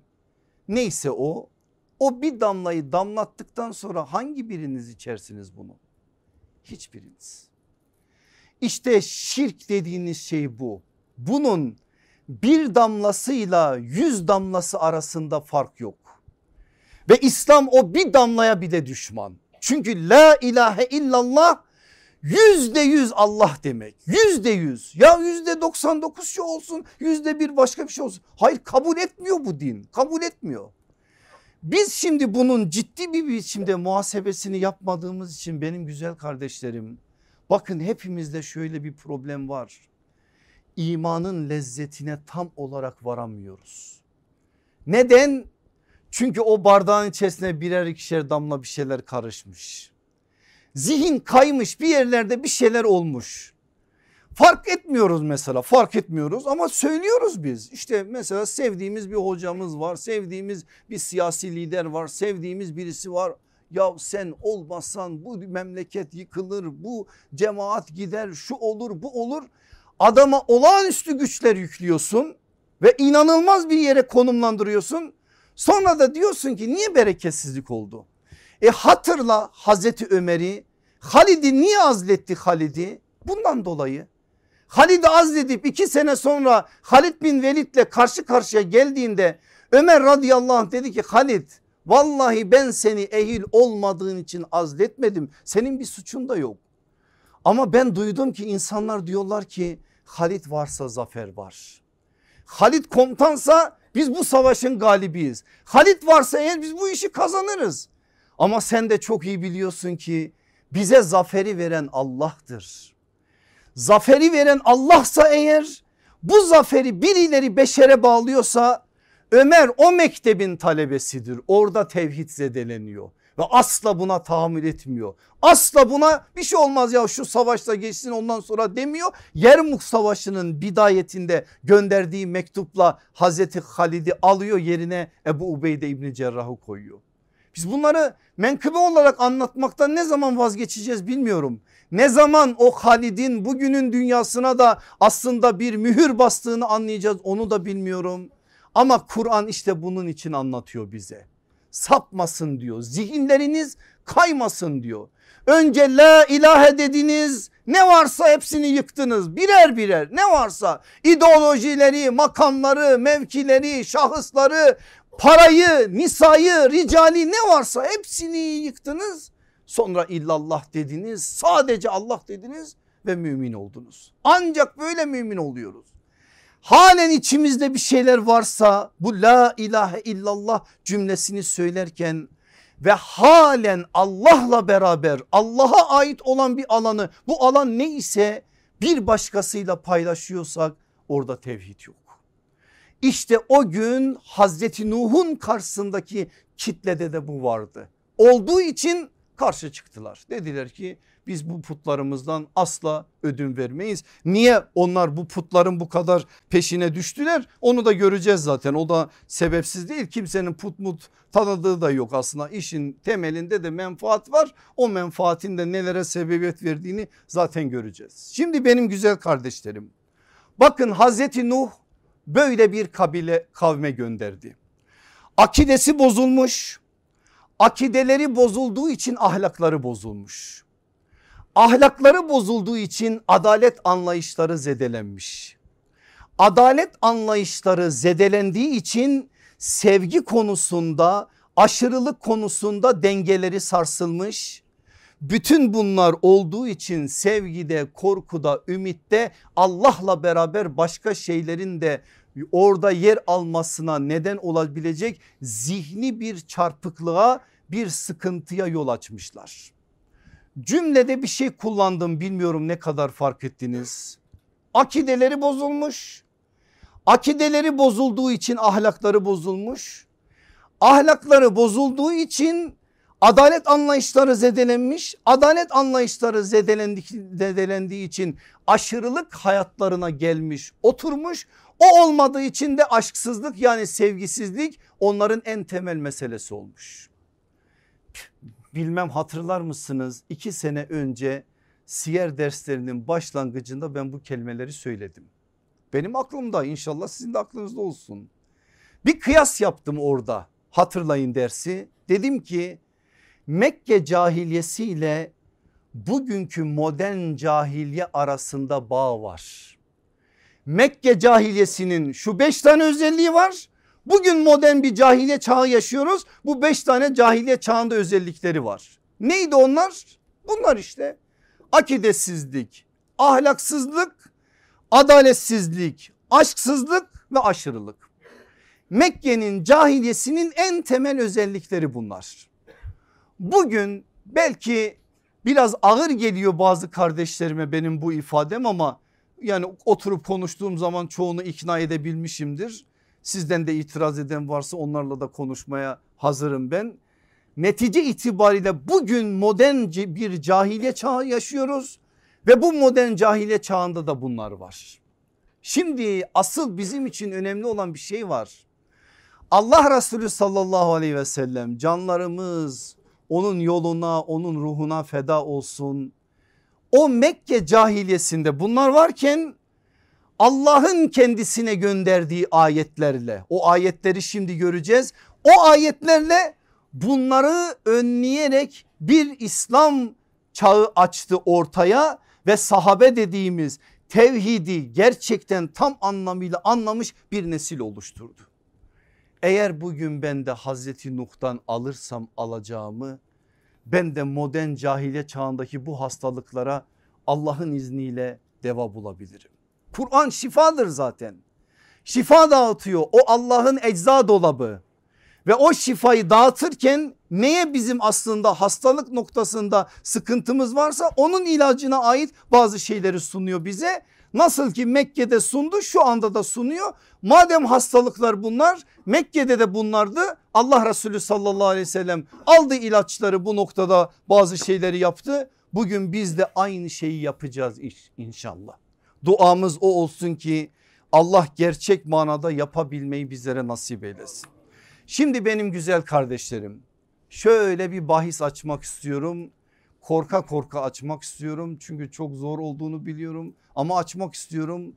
Neyse o o bir damlayı damlattıktan sonra hangi biriniz içersiniz bunu? Hiçbiriniz. İşte şirk dediğiniz şey bu. Bunun bir damlasıyla yüz damlası arasında fark yok. Ve İslam o bir damlaya bile düşman. Çünkü la ilahe illallah yüzde yüz Allah demek yüzde yüz ya yüzde doksan dokuz şey olsun yüzde bir başka bir şey olsun. Hayır kabul etmiyor bu din kabul etmiyor. Biz şimdi bunun ciddi bir biçimde muhasebesini yapmadığımız için benim güzel kardeşlerim bakın hepimizde şöyle bir problem var. imanın lezzetine tam olarak varamıyoruz. Neden? Çünkü o bardağın içerisine birer ikişer damla bir şeyler karışmış. Zihin kaymış bir yerlerde bir şeyler olmuş. Fark etmiyoruz mesela fark etmiyoruz ama söylüyoruz biz. İşte mesela sevdiğimiz bir hocamız var, sevdiğimiz bir siyasi lider var, sevdiğimiz birisi var. Ya sen olmazsan bu memleket yıkılır, bu cemaat gider, şu olur, bu olur. Adama olağanüstü güçler yüklüyorsun ve inanılmaz bir yere konumlandırıyorsun. Sonra da diyorsun ki niye bereketsizlik oldu? E hatırla Hazreti Ömer'i Halid'i niye azletti Halid'i? Bundan dolayı. Halid'i azledip iki sene sonra Halid bin Velid'le karşı karşıya geldiğinde Ömer radıyallahu anh dedi ki Halid vallahi ben seni ehil olmadığın için azletmedim. Senin bir suçun da yok. Ama ben duydum ki insanlar diyorlar ki Halid varsa zafer var. Halid komutansa biz bu savaşın galibiyiz. Halit varsa eğer biz bu işi kazanırız. Ama sen de çok iyi biliyorsun ki bize zaferi veren Allah'tır. Zaferi veren Allah'sa eğer bu zaferi birileri beşere bağlıyorsa Ömer o mektebin talebesidir. Orada tevhid zedeleniyor ve asla buna tahammül etmiyor. Asla buna bir şey olmaz ya şu savaşta geçsin ondan sonra demiyor. Yermuk Savaşı'nın bidayetinde gönderdiği mektupla Hazreti Halid'i alıyor yerine Ebu Ubeyde İbni Cerrah'ı koyuyor. Biz bunları menkıbe olarak anlatmaktan ne zaman vazgeçeceğiz bilmiyorum. Ne zaman o Halid'in bugünün dünyasına da aslında bir mühür bastığını anlayacağız onu da bilmiyorum. Ama Kur'an işte bunun için anlatıyor bize sapmasın diyor. Zihinleriniz kaymasın diyor. Önce la ilahe dediniz ne varsa hepsini yıktınız birer birer ne varsa ideolojileri makamları mevkileri şahısları parayı nisayı ricali ne varsa hepsini yıktınız. Sonra illallah dediniz sadece Allah dediniz ve mümin oldunuz. Ancak böyle mümin oluyoruz halen içimizde bir şeyler varsa bu la ilahe illallah cümlesini söylerken ve halen Allah'la beraber Allah'a ait olan bir alanı bu alan ne ise bir başkasıyla paylaşıyorsak orada tevhid yok. İşte o gün Hazreti Nuh'un karşısındaki kitlede de bu vardı. Olduğu için karşı çıktılar. Dediler ki biz bu putlarımızdan asla ödün vermeyiz. Niye onlar bu putların bu kadar peşine düştüler onu da göreceğiz zaten o da sebepsiz değil kimsenin put mut tanıdığı da yok aslında işin temelinde de menfaat var o menfaatin de nelere sebebiyet verdiğini zaten göreceğiz. Şimdi benim güzel kardeşlerim bakın Hazreti Nuh böyle bir kabile kavme gönderdi. Akidesi bozulmuş akideleri bozulduğu için ahlakları bozulmuş ahlakları bozulduğu için adalet anlayışları zedelenmiş. Adalet anlayışları zedelendiği için sevgi konusunda aşırılık konusunda dengeleri sarsılmış. Bütün bunlar olduğu için sevgide, korkuda, ümitte Allah'la beraber başka şeylerin de orada yer almasına neden olabilecek zihni bir çarpıklığa, bir sıkıntıya yol açmışlar. Cümlede bir şey kullandım bilmiyorum ne kadar fark ettiniz. Akideleri bozulmuş. Akideleri bozulduğu için ahlakları bozulmuş. Ahlakları bozulduğu için adalet anlayışları zedelenmiş. Adalet anlayışları zedelendiği için aşırılık hayatlarına gelmiş oturmuş. O olmadığı için de aşksızlık yani sevgisizlik onların en temel meselesi olmuş bilmem hatırlar mısınız? iki sene önce siyer derslerinin başlangıcında ben bu kelimeleri söyledim. Benim aklımda inşallah sizin de aklınızda olsun. Bir kıyas yaptım orada hatırlayın dersi. Dedim ki Mekke cahiliyesi ile bugünkü modern cahiliye arasında bağ var. Mekke cahiliyesinin şu beş tane özelliği var. Bugün modern bir cahiliye çağı yaşıyoruz. Bu beş tane cahiliye çağında özellikleri var. Neydi onlar? Bunlar işte akidesizlik, ahlaksızlık, adaletsizlik, aşksızlık ve aşırılık. Mekke'nin cahiliyesinin en temel özellikleri bunlar. Bugün belki biraz ağır geliyor bazı kardeşlerime benim bu ifadem ama yani oturup konuştuğum zaman çoğunu ikna edebilmişimdir. Sizden de itiraz eden varsa onlarla da konuşmaya hazırım ben. Netice itibariyle bugün modern bir cahiliye çağı yaşıyoruz ve bu modern cahiliye çağında da bunlar var. Şimdi asıl bizim için önemli olan bir şey var. Allah Resulü sallallahu aleyhi ve sellem canlarımız onun yoluna onun ruhuna feda olsun. O Mekke cahiliyesinde bunlar varken Allah'ın kendisine gönderdiği ayetlerle o ayetleri şimdi göreceğiz. O ayetlerle bunları önleyerek bir İslam çağı açtı ortaya ve sahabe dediğimiz tevhidi gerçekten tam anlamıyla anlamış bir nesil oluşturdu. Eğer bugün ben de Hazreti Nuh'tan alırsam alacağımı ben de modern cahiliye çağındaki bu hastalıklara Allah'ın izniyle deva bulabilirim. Kur'an şifadır zaten. Şifa dağıtıyor o Allah'ın ecza dolabı ve o şifayı dağıtırken neye bizim aslında hastalık noktasında sıkıntımız varsa onun ilacına ait bazı şeyleri sunuyor bize. Nasıl ki Mekke'de sundu şu anda da sunuyor. Madem hastalıklar bunlar Mekke'de de bunlardı. Allah Resulü sallallahu aleyhi ve sellem aldı ilaçları bu noktada bazı şeyleri yaptı. Bugün biz de aynı şeyi yapacağız inşallah. Duamız o olsun ki Allah gerçek manada yapabilmeyi bizlere nasip eylesin. Şimdi benim güzel kardeşlerim şöyle bir bahis açmak istiyorum. Korka korka açmak istiyorum çünkü çok zor olduğunu biliyorum ama açmak istiyorum.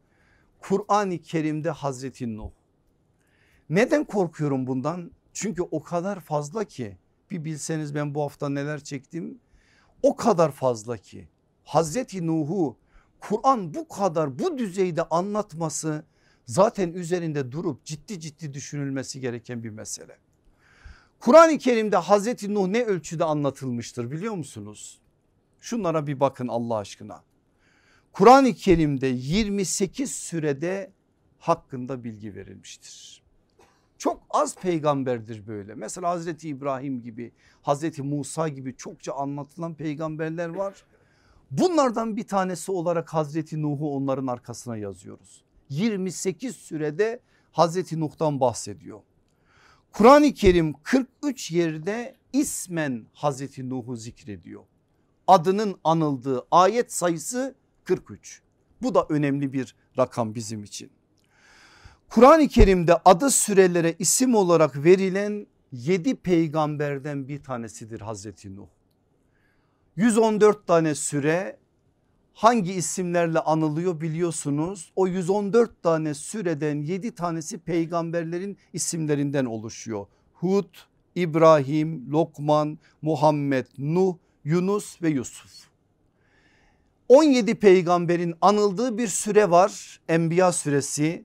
Kur'an-ı Kerim'de Hazreti Nuh. Neden korkuyorum bundan? Çünkü o kadar fazla ki bir bilseniz ben bu hafta neler çektim. O kadar fazla ki Hazreti Nuh'u Kur'an bu kadar bu düzeyde anlatması zaten üzerinde durup ciddi ciddi düşünülmesi gereken bir mesele. Kur'an-ı Kerim'de Hazreti Nuh ne ölçüde anlatılmıştır biliyor musunuz? Şunlara bir bakın Allah aşkına. Kur'an-ı Kerim'de 28 sürede hakkında bilgi verilmiştir. Çok az peygamberdir böyle. Mesela Hazreti İbrahim gibi, Hazreti Musa gibi çokça anlatılan peygamberler var. Bunlardan bir tanesi olarak Hazreti Nuh'u onların arkasına yazıyoruz. 28 sürede Hazreti Nuh'tan bahsediyor. Kur'an-ı Kerim 43 yerde ismen Hazreti Nuh'u zikrediyor. Adının anıldığı ayet sayısı 43. Bu da önemli bir rakam bizim için. Kur'an-ı Kerim'de adı sürelere isim olarak verilen 7 peygamberden bir tanesidir Hazreti Nuh. 114 tane süre hangi isimlerle anılıyor biliyorsunuz. O 114 tane süreden 7 tanesi peygamberlerin isimlerinden oluşuyor. Hud, İbrahim, Lokman, Muhammed, Nuh, Yunus ve Yusuf. 17 peygamberin anıldığı bir süre var Enbiya suresi.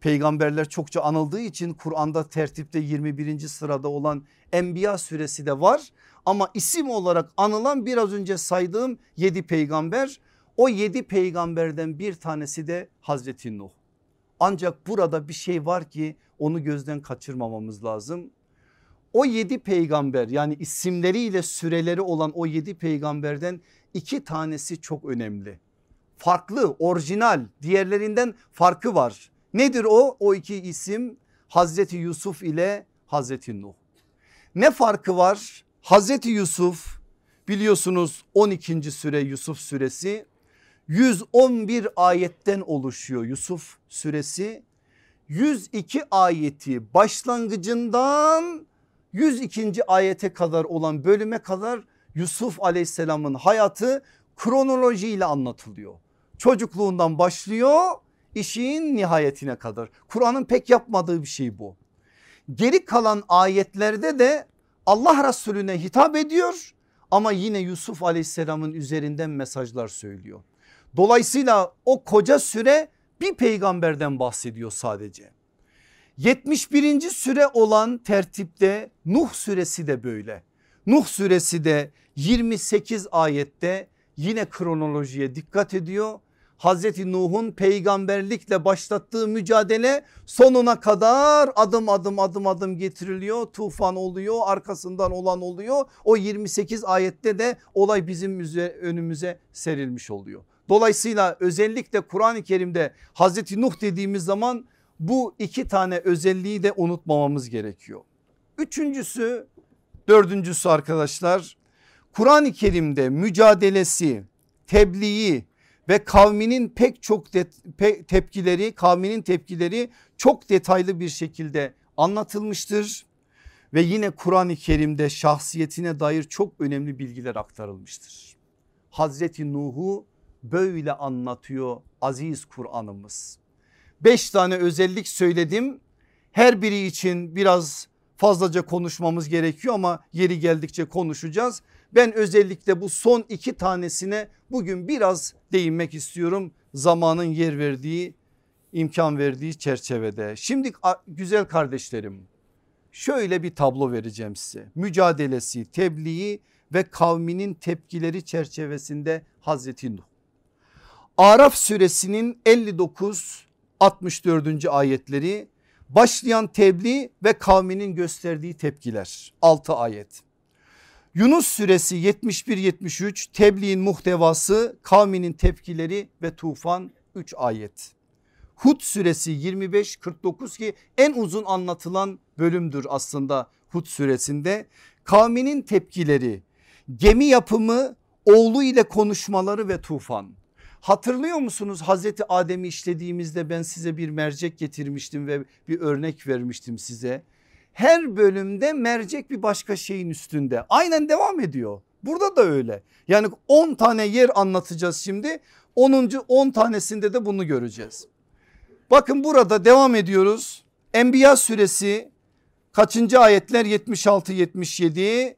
Peygamberler çokça anıldığı için Kur'an'da tertipte 21. sırada olan Enbiya suresi de var. Ama isim olarak anılan biraz önce saydığım 7 peygamber o 7 peygamberden bir tanesi de Hazreti Nuh. Ancak burada bir şey var ki onu gözden kaçırmamamız lazım. O yedi peygamber yani isimleriyle süreleri olan o yedi peygamberden iki tanesi çok önemli. Farklı orijinal diğerlerinden farkı var. Nedir o? O iki isim Hazreti Yusuf ile Hazreti Nuh. Ne farkı var? Hazreti Yusuf biliyorsunuz 12. süre Yusuf suresi 111 ayetten oluşuyor Yusuf suresi. 102 ayeti başlangıcından 102. ayete kadar olan bölüme kadar Yusuf aleyhisselamın hayatı kronolojiyle anlatılıyor. Çocukluğundan başlıyor işin nihayetine kadar. Kur'an'ın pek yapmadığı bir şey bu. Geri kalan ayetlerde de Allah Resulüne hitap ediyor ama yine Yusuf aleyhisselamın üzerinden mesajlar söylüyor. Dolayısıyla o koca süre bir peygamberden bahsediyor sadece. 71. süre olan tertipte Nuh suresi de böyle. Nuh suresi de 28 ayette yine kronolojiye dikkat ediyor. Hazreti Nuh'un peygamberlikle başlattığı mücadele sonuna kadar adım adım adım adım getiriliyor. Tufan oluyor arkasından olan oluyor. O 28 ayette de olay bizim önümüze serilmiş oluyor. Dolayısıyla özellikle Kur'an-ı Kerim'de Hazreti Nuh dediğimiz zaman bu iki tane özelliği de unutmamamız gerekiyor. Üçüncüsü dördüncüsü arkadaşlar Kur'an-ı Kerim'de mücadelesi, tebliği ve kavminin pek çok tepkileri kavminin tepkileri çok detaylı bir şekilde anlatılmıştır. Ve yine Kur'an-ı Kerim'de şahsiyetine dair çok önemli bilgiler aktarılmıştır. Hazreti Nuh'u böyle anlatıyor aziz Kur'an'ımız. Beş tane özellik söyledim. Her biri için biraz fazlaca konuşmamız gerekiyor ama yeri geldikçe konuşacağız. Ben özellikle bu son iki tanesine bugün biraz değinmek istiyorum. Zamanın yer verdiği imkan verdiği çerçevede. Şimdi güzel kardeşlerim şöyle bir tablo vereceğim size. Mücadelesi, tebliği ve kavminin tepkileri çerçevesinde Hazreti Nuh. Araf suresinin 59 64. ayetleri başlayan tebliğ ve kavminin gösterdiği tepkiler 6 ayet. Yunus suresi 71-73 tebliğin muhtevası kavminin tepkileri ve tufan 3 ayet. Hud suresi 25-49 ki en uzun anlatılan bölümdür aslında Hud suresinde. Kavminin tepkileri, gemi yapımı, oğlu ile konuşmaları ve tufan. Hatırlıyor musunuz Hazreti Adem'i işlediğimizde ben size bir mercek getirmiştim ve bir örnek vermiştim size. Her bölümde mercek bir başka şeyin üstünde aynen devam ediyor. Burada da öyle. Yani 10 tane yer anlatacağız şimdi. 10. 10 tanesinde de bunu göreceğiz. Bakın burada devam ediyoruz. Enbiya suresi kaçıncı ayetler 76 77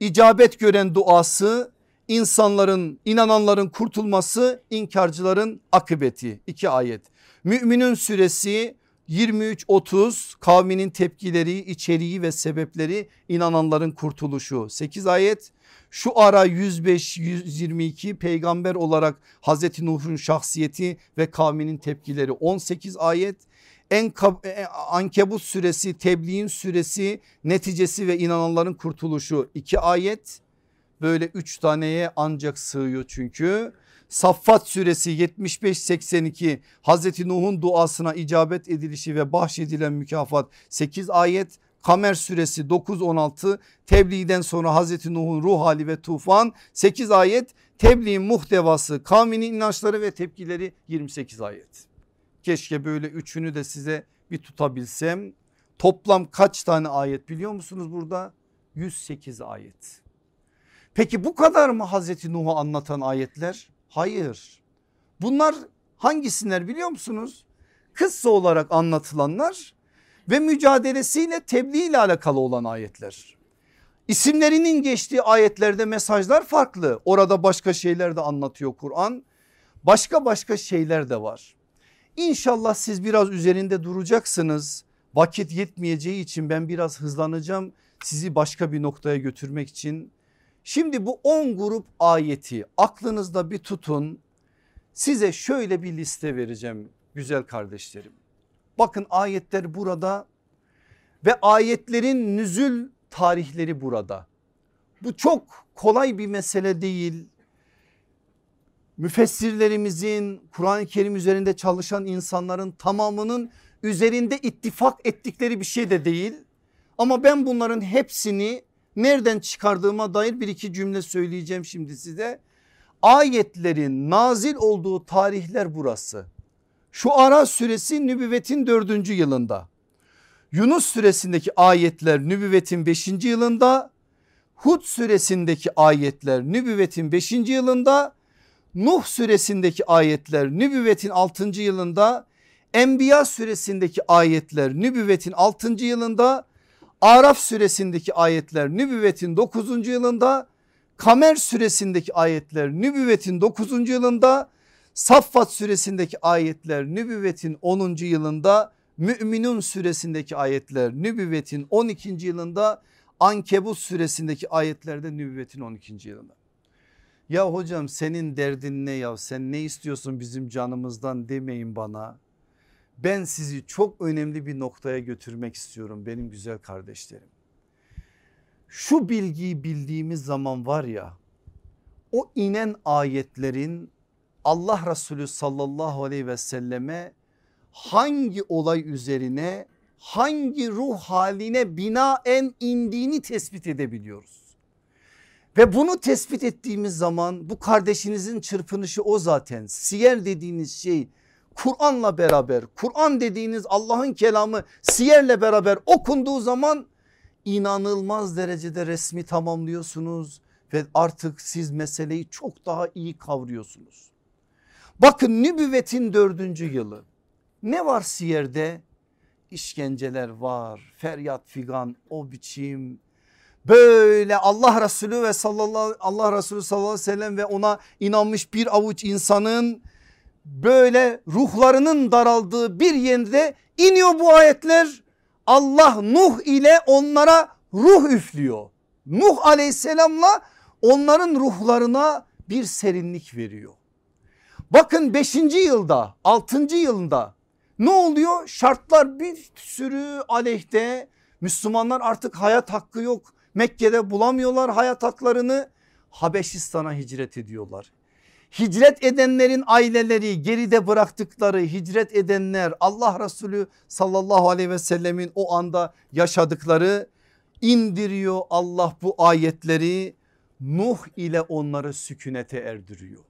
icabet gören duası insanların inananların kurtulması inkarcıların akıbeti iki ayet. Müminin suresi 23-30 kavminin tepkileri içeriği ve sebepleri inananların kurtuluşu 8 ayet. Şu ara 105-122 peygamber olarak Hazreti Nuh'un şahsiyeti ve kavminin tepkileri 18 ayet. En e, Ankebut suresi tebliğin süresi neticesi ve inananların kurtuluşu 2 ayet. Böyle 3 taneye ancak sığıyor çünkü. Saffat suresi 75-82 Hazreti Nuh'un duasına icabet edilişi ve bahşedilen mükafat 8 ayet. Kamer suresi 9-16 tebliğden sonra Hazreti Nuh'un ruh hali ve tufan 8 ayet. Tebliğin muhtevası kavminin inançları ve tepkileri 28 ayet. Keşke böyle üçünü de size bir tutabilsem. Toplam kaç tane ayet biliyor musunuz burada? 108 ayet. Peki bu kadar mı Hazreti Nuh'u anlatan ayetler? Hayır. Bunlar hangisinler biliyor musunuz? Kıssa olarak anlatılanlar ve mücadelesiyle tebliğ ile alakalı olan ayetler. İsimlerinin geçtiği ayetlerde mesajlar farklı. Orada başka şeyler de anlatıyor Kur'an. Başka başka şeyler de var. İnşallah siz biraz üzerinde duracaksınız. Vakit yetmeyeceği için ben biraz hızlanacağım. Sizi başka bir noktaya götürmek için Şimdi bu 10 grup ayeti aklınızda bir tutun. Size şöyle bir liste vereceğim güzel kardeşlerim. Bakın ayetler burada ve ayetlerin nüzül tarihleri burada. Bu çok kolay bir mesele değil. Müfessirlerimizin Kur'an-ı Kerim üzerinde çalışan insanların tamamının üzerinde ittifak ettikleri bir şey de değil. Ama ben bunların hepsini Nereden çıkardığıma dair bir iki cümle söyleyeceğim şimdi size. Ayetlerin nazil olduğu tarihler burası. Şu Ara suresi nübüvvetin dördüncü yılında. Yunus suresindeki ayetler nübüvvetin beşinci yılında. Hud suresindeki ayetler nübüvvetin beşinci yılında. Nuh suresindeki ayetler nübüvvetin altıncı yılında. Enbiya suresindeki ayetler nübüvvetin altıncı yılında. Araf suresindeki ayetler nübüvvetin 9. yılında Kamer suresindeki ayetler nübüvvetin 9. yılında Saffat suresindeki ayetler nübüvvetin 10. yılında Müminun suresindeki ayetler nübüvvetin 12. yılında Ankebut suresindeki ayetlerde nübüvvetin 12. yılında. Ya hocam senin derdin ne ya sen ne istiyorsun bizim canımızdan demeyin bana ben sizi çok önemli bir noktaya götürmek istiyorum benim güzel kardeşlerim. Şu bilgiyi bildiğimiz zaman var ya o inen ayetlerin Allah Resulü sallallahu aleyhi ve selleme hangi olay üzerine hangi ruh haline binaen indiğini tespit edebiliyoruz. Ve bunu tespit ettiğimiz zaman bu kardeşinizin çırpınışı o zaten. Siyer dediğiniz şey Kur'an'la beraber Kur'an dediğiniz Allah'ın kelamı siyerle beraber okunduğu zaman inanılmaz derecede resmi tamamlıyorsunuz ve artık siz meseleyi çok daha iyi kavruyorsunuz. Bakın nübüvvetin dördüncü yılı ne var siyerde? İşkenceler var feryat figan o biçim böyle Allah Resulü ve sallallahu Allah Resulü sallallahu aleyhi ve sellem ve ona inanmış bir avuç insanın böyle ruhlarının daraldığı bir yerde iniyor bu ayetler. Allah Nuh ile onlara ruh üflüyor. Nuh aleyhisselamla onların ruhlarına bir serinlik veriyor. Bakın 5. yılda 6. yılında ne oluyor? Şartlar bir sürü aleyhte Müslümanlar artık hayat hakkı yok. Mekke'de bulamıyorlar hayat haklarını Habeşistan'a hicret ediyorlar. Hicret edenlerin aileleri geride bıraktıkları hicret edenler Allah Resulü sallallahu aleyhi ve sellemin o anda yaşadıkları indiriyor Allah bu ayetleri Nuh ile onları sükunete erdiriyor.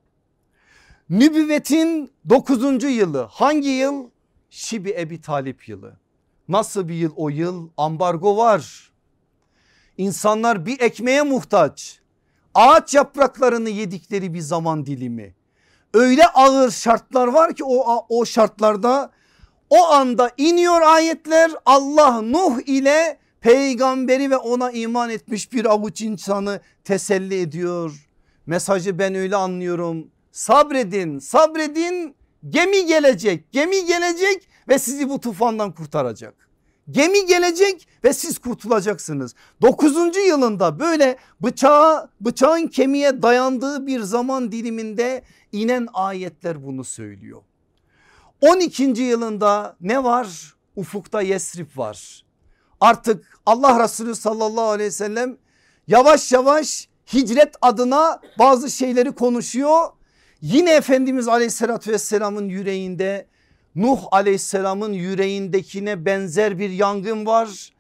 Nübüvvetin 9. yılı hangi yıl? Şibi Ebi Talip yılı. Nasıl bir yıl o yıl? Ambargo var. İnsanlar bir ekmeğe muhtaç. Ağaç yapraklarını yedikleri bir zaman dilimi. Öyle ağır şartlar var ki o, o şartlarda o anda iniyor ayetler Allah Nuh ile peygamberi ve ona iman etmiş bir avuç insanı teselli ediyor. Mesajı ben öyle anlıyorum. Sabredin sabredin gemi gelecek gemi gelecek ve sizi bu tufandan kurtaracak. Gemi gelecek ve siz kurtulacaksınız. 9. yılında böyle bıçağa, bıçağın kemiğe dayandığı bir zaman diliminde inen ayetler bunu söylüyor. 12. yılında ne var? Ufukta Yesrib var. Artık Allah Resulü sallallahu aleyhi ve sellem yavaş yavaş hicret adına bazı şeyleri konuşuyor. Yine Efendimiz aleyhissalatü vesselamın yüreğinde Nuh aleyhisselamın yüreğindekine benzer bir yangın var.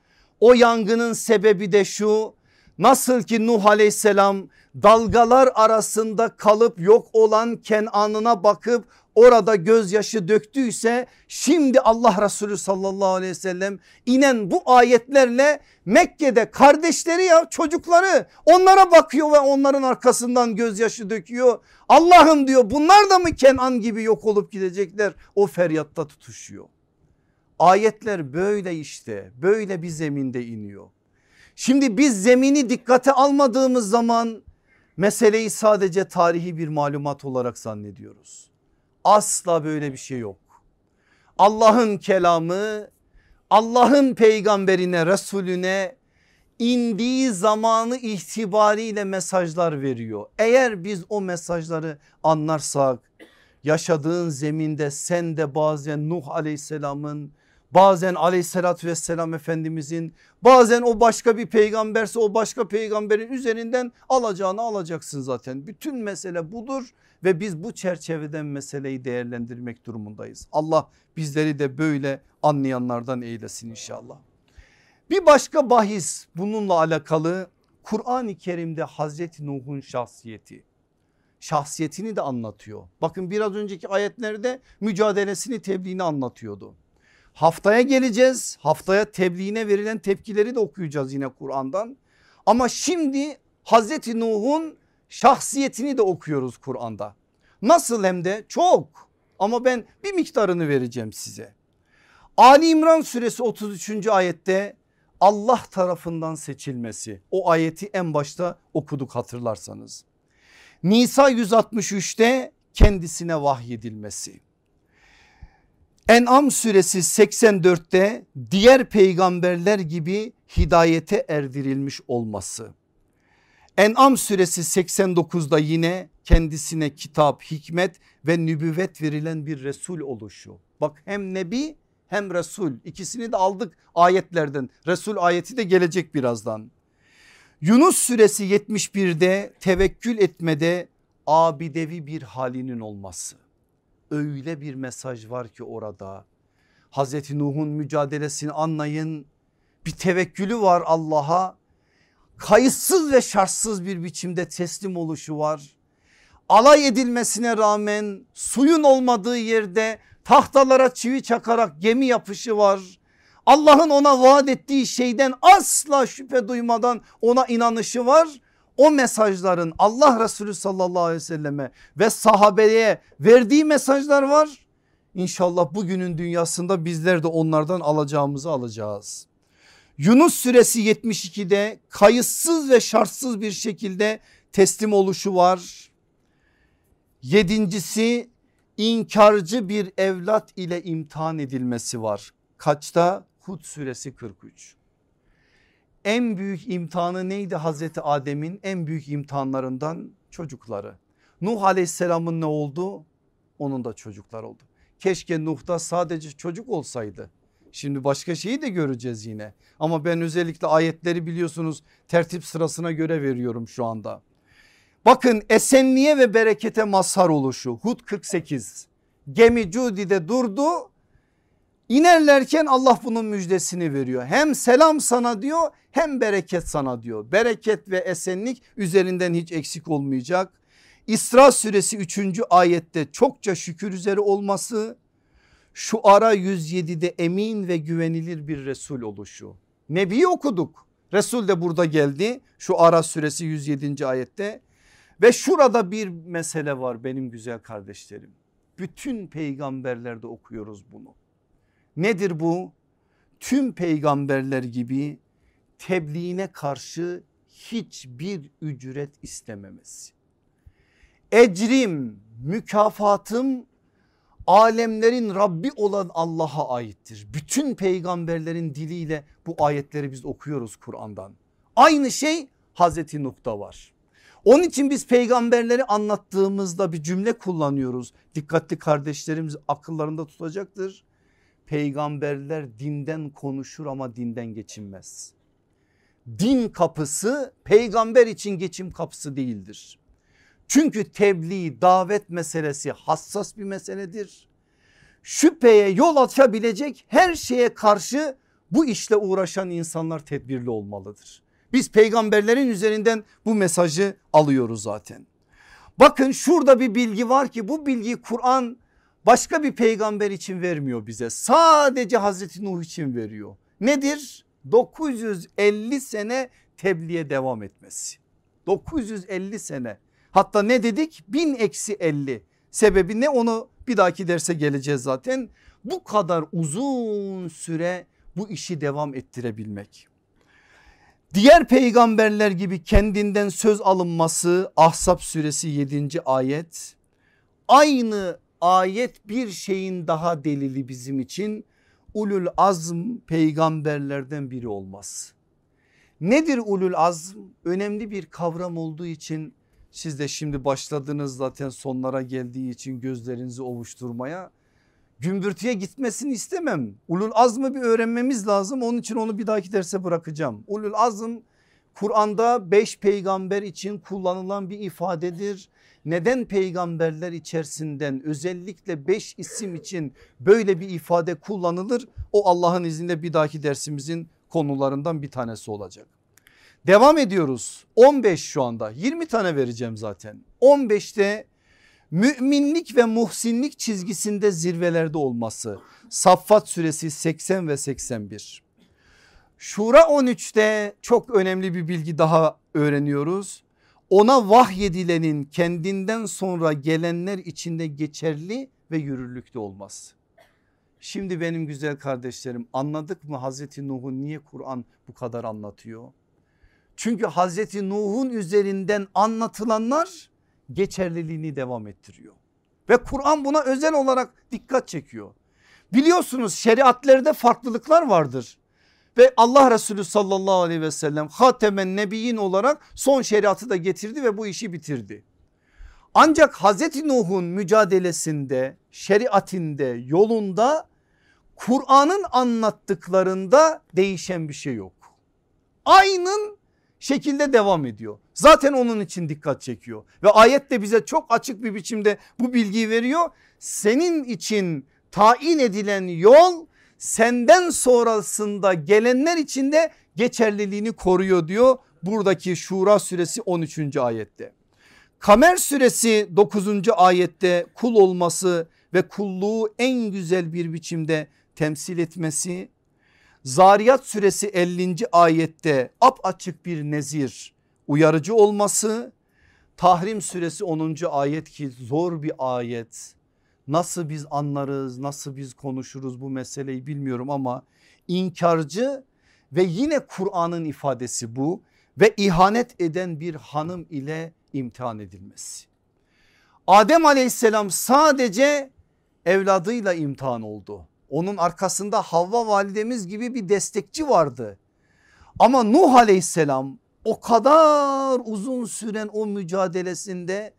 O yangının sebebi de şu nasıl ki Nuh aleyhisselam dalgalar arasında kalıp yok olan Kenan'ına bakıp orada gözyaşı döktüyse şimdi Allah Resulü sallallahu aleyhi ve sellem inen bu ayetlerle Mekke'de kardeşleri ya çocukları onlara bakıyor ve onların arkasından gözyaşı döküyor. Allah'ım diyor bunlar da mı Kenan gibi yok olup gidecekler o feryatta tutuşuyor. Ayetler böyle işte böyle bir zeminde iniyor. Şimdi biz zemini dikkate almadığımız zaman meseleyi sadece tarihi bir malumat olarak zannediyoruz. Asla böyle bir şey yok. Allah'ın kelamı Allah'ın peygamberine Resulüne indiği zamanı itibariyle mesajlar veriyor. Eğer biz o mesajları anlarsak yaşadığın zeminde sen de bazen Nuh aleyhisselamın bazen aleyhissalatü vesselam efendimizin bazen o başka bir peygamberse o başka peygamberin üzerinden alacağını alacaksın zaten. Bütün mesele budur ve biz bu çerçeveden meseleyi değerlendirmek durumundayız. Allah bizleri de böyle anlayanlardan eylesin inşallah. Bir başka bahis bununla alakalı Kur'an-ı Kerim'de Hazreti Nuh'un şahsiyeti. Şahsiyetini de anlatıyor. Bakın biraz önceki ayetlerde mücadelesini tebliğini anlatıyordu. Haftaya geleceğiz. Haftaya tebliğine verilen tepkileri de okuyacağız yine Kur'an'dan. Ama şimdi Hazreti Nuh'un şahsiyetini de okuyoruz Kur'an'da. Nasıl hem de çok ama ben bir miktarını vereceğim size. Ali İmran suresi 33. ayette Allah tarafından seçilmesi o ayeti en başta okuduk hatırlarsanız. Nisa 163'te kendisine vahyedilmesi. En'am suresi 84'te diğer peygamberler gibi hidayete erdirilmiş olması. En'am suresi 89'da yine kendisine kitap, hikmet ve nübüvvet verilen bir Resul oluşu. Bak hem Nebi hem Resul ikisini de aldık ayetlerden. Resul ayeti de gelecek birazdan. Yunus suresi 71'de tevekkül etmede abidevi bir halinin olması. Öyle bir mesaj var ki orada. Hazreti Nuh'un mücadelesini anlayın. Bir tevekkülü var Allah'a. Kayıtsız ve şartsız bir biçimde teslim oluşu var. Alay edilmesine rağmen suyun olmadığı yerde tahtalara çivi çakarak gemi yapışı var. Allah'ın ona vaat ettiği şeyden asla şüphe duymadan ona inanışı var. O mesajların Allah Resulü sallallahu aleyhi ve selleme ve sahabeye verdiği mesajlar var. İnşallah bugünün dünyasında bizler de onlardan alacağımızı alacağız. Yunus suresi 72'de kayıtsız ve şartsız bir şekilde teslim oluşu var. Yedincisi inkarcı bir evlat ile imtihan edilmesi var. Kaçta? Hud suresi 43. En büyük imtihanı neydi Hazreti Adem'in en büyük imtihanlarından çocukları. Nuh aleyhisselamın ne oldu? Onun da çocuklar oldu. Keşke Nuh'ta sadece çocuk olsaydı. Şimdi başka şeyi de göreceğiz yine. Ama ben özellikle ayetleri biliyorsunuz tertip sırasına göre veriyorum şu anda. Bakın esenliğe ve berekete mazhar oluşu Hud 48 gemi Cudi'de durdu İnerlerken Allah bunun müjdesini veriyor. Hem selam sana diyor hem bereket sana diyor. Bereket ve esenlik üzerinden hiç eksik olmayacak. İsra suresi 3. ayette çokça şükür üzere olması şu ara 107'de emin ve güvenilir bir Resul oluşu. Nebi'yi okuduk. Resul de burada geldi şu ara suresi 107. ayette ve şurada bir mesele var benim güzel kardeşlerim. Bütün peygamberlerde okuyoruz bunu. Nedir bu? Tüm peygamberler gibi tebliğine karşı hiçbir ücret istememesi. Ecrim, mükafatım alemlerin Rabbi olan Allah'a aittir. Bütün peygamberlerin diliyle bu ayetleri biz okuyoruz Kur'an'dan. Aynı şey Hazreti Nuh'ta var. Onun için biz peygamberleri anlattığımızda bir cümle kullanıyoruz. Dikkatli kardeşlerimiz akıllarında tutacaktır. Peygamberler dinden konuşur ama dinden geçinmez. Din kapısı peygamber için geçim kapısı değildir. Çünkü tebliğ davet meselesi hassas bir meseledir. Şüpheye yol açabilecek her şeye karşı bu işle uğraşan insanlar tedbirli olmalıdır. Biz peygamberlerin üzerinden bu mesajı alıyoruz zaten. Bakın şurada bir bilgi var ki bu bilgiyi Kur'an başka bir peygamber için vermiyor bize. Sadece Hazreti Nuh için veriyor. Nedir? 950 sene tebliğe devam etmesi. 950 sene hatta ne dedik 1000 eksi 50 sebebi ne onu bir dahaki derse geleceğiz zaten. Bu kadar uzun süre bu işi devam ettirebilmek. Diğer peygamberler gibi kendinden söz alınması Ahzab suresi 7. ayet. Aynı ayet bir şeyin daha delili bizim için ulul azm peygamberlerden biri olmaz. Nedir ulul azm? Önemli bir kavram olduğu için siz de şimdi başladınız zaten sonlara geldiği için gözlerinizi ovuşturmaya. Gümbürtüye gitmesini istemem. Ulul azmı bir öğrenmemiz lazım. Onun için onu bir dahaki derse bırakacağım. Ulul azm Kur'an'da beş peygamber için kullanılan bir ifadedir. Neden peygamberler içerisinden özellikle beş isim için böyle bir ifade kullanılır? O Allah'ın izniyle bir dahaki dersimizin konularından bir tanesi olacak. Devam ediyoruz 15 şu anda 20 tane vereceğim zaten 15'te müminlik ve muhsinlik çizgisinde zirvelerde olması Saffat suresi 80 ve 81. Şura 13'te çok önemli bir bilgi daha öğreniyoruz. Ona vahyedilenin kendinden sonra gelenler içinde geçerli ve yürürlükte olmaz. Şimdi benim güzel kardeşlerim anladık mı Hazreti Nuh'u niye Kur'an bu kadar anlatıyor? Çünkü Hazreti Nuh'un üzerinden anlatılanlar geçerliliğini devam ettiriyor. Ve Kur'an buna özel olarak dikkat çekiyor. Biliyorsunuz şeriatlerde farklılıklar vardır. Ve Allah Resulü sallallahu aleyhi ve sellem hatemen nebiyin olarak son şeriatı da getirdi ve bu işi bitirdi. Ancak Hazreti Nuh'un mücadelesinde, şeriatinde, yolunda Kur'an'ın anlattıklarında değişen bir şey yok. Aynın şekilde devam ediyor. Zaten onun için dikkat çekiyor ve ayet de bize çok açık bir biçimde bu bilgiyi veriyor. Senin için tayin edilen yol senden sonrasında gelenler için de geçerliliğini koruyor diyor buradaki Şura suresi 13. ayette. Kamer suresi 9. ayette kul olması ve kulluğu en güzel bir biçimde temsil etmesi. Zariyat suresi 50. ayette ap açık bir nezir uyarıcı olması. Tahrim suresi 10. ayet ki zor bir ayet. Nasıl biz anlarız nasıl biz konuşuruz bu meseleyi bilmiyorum ama inkarcı ve yine Kur'an'ın ifadesi bu ve ihanet eden bir hanım ile imtihan edilmesi. Adem aleyhisselam sadece evladıyla imtihan oldu. Onun arkasında Havva validemiz gibi bir destekçi vardı. Ama Nuh aleyhisselam o kadar uzun süren o mücadelesinde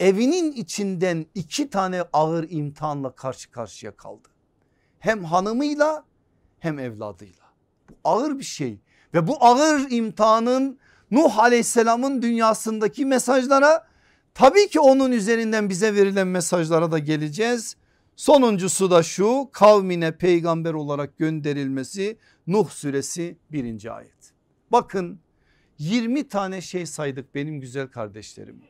evinin içinden iki tane ağır imtihanla karşı karşıya kaldı. Hem hanımıyla hem evladıyla. Bu ağır bir şey ve bu ağır imtihanın Nuh aleyhisselamın dünyasındaki mesajlara tabii ki onun üzerinden bize verilen mesajlara da geleceğiz. Sonuncusu da şu kavmine peygamber olarak gönderilmesi Nuh suresi birinci ayet. Bakın 20 tane şey saydık benim güzel kardeşlerim.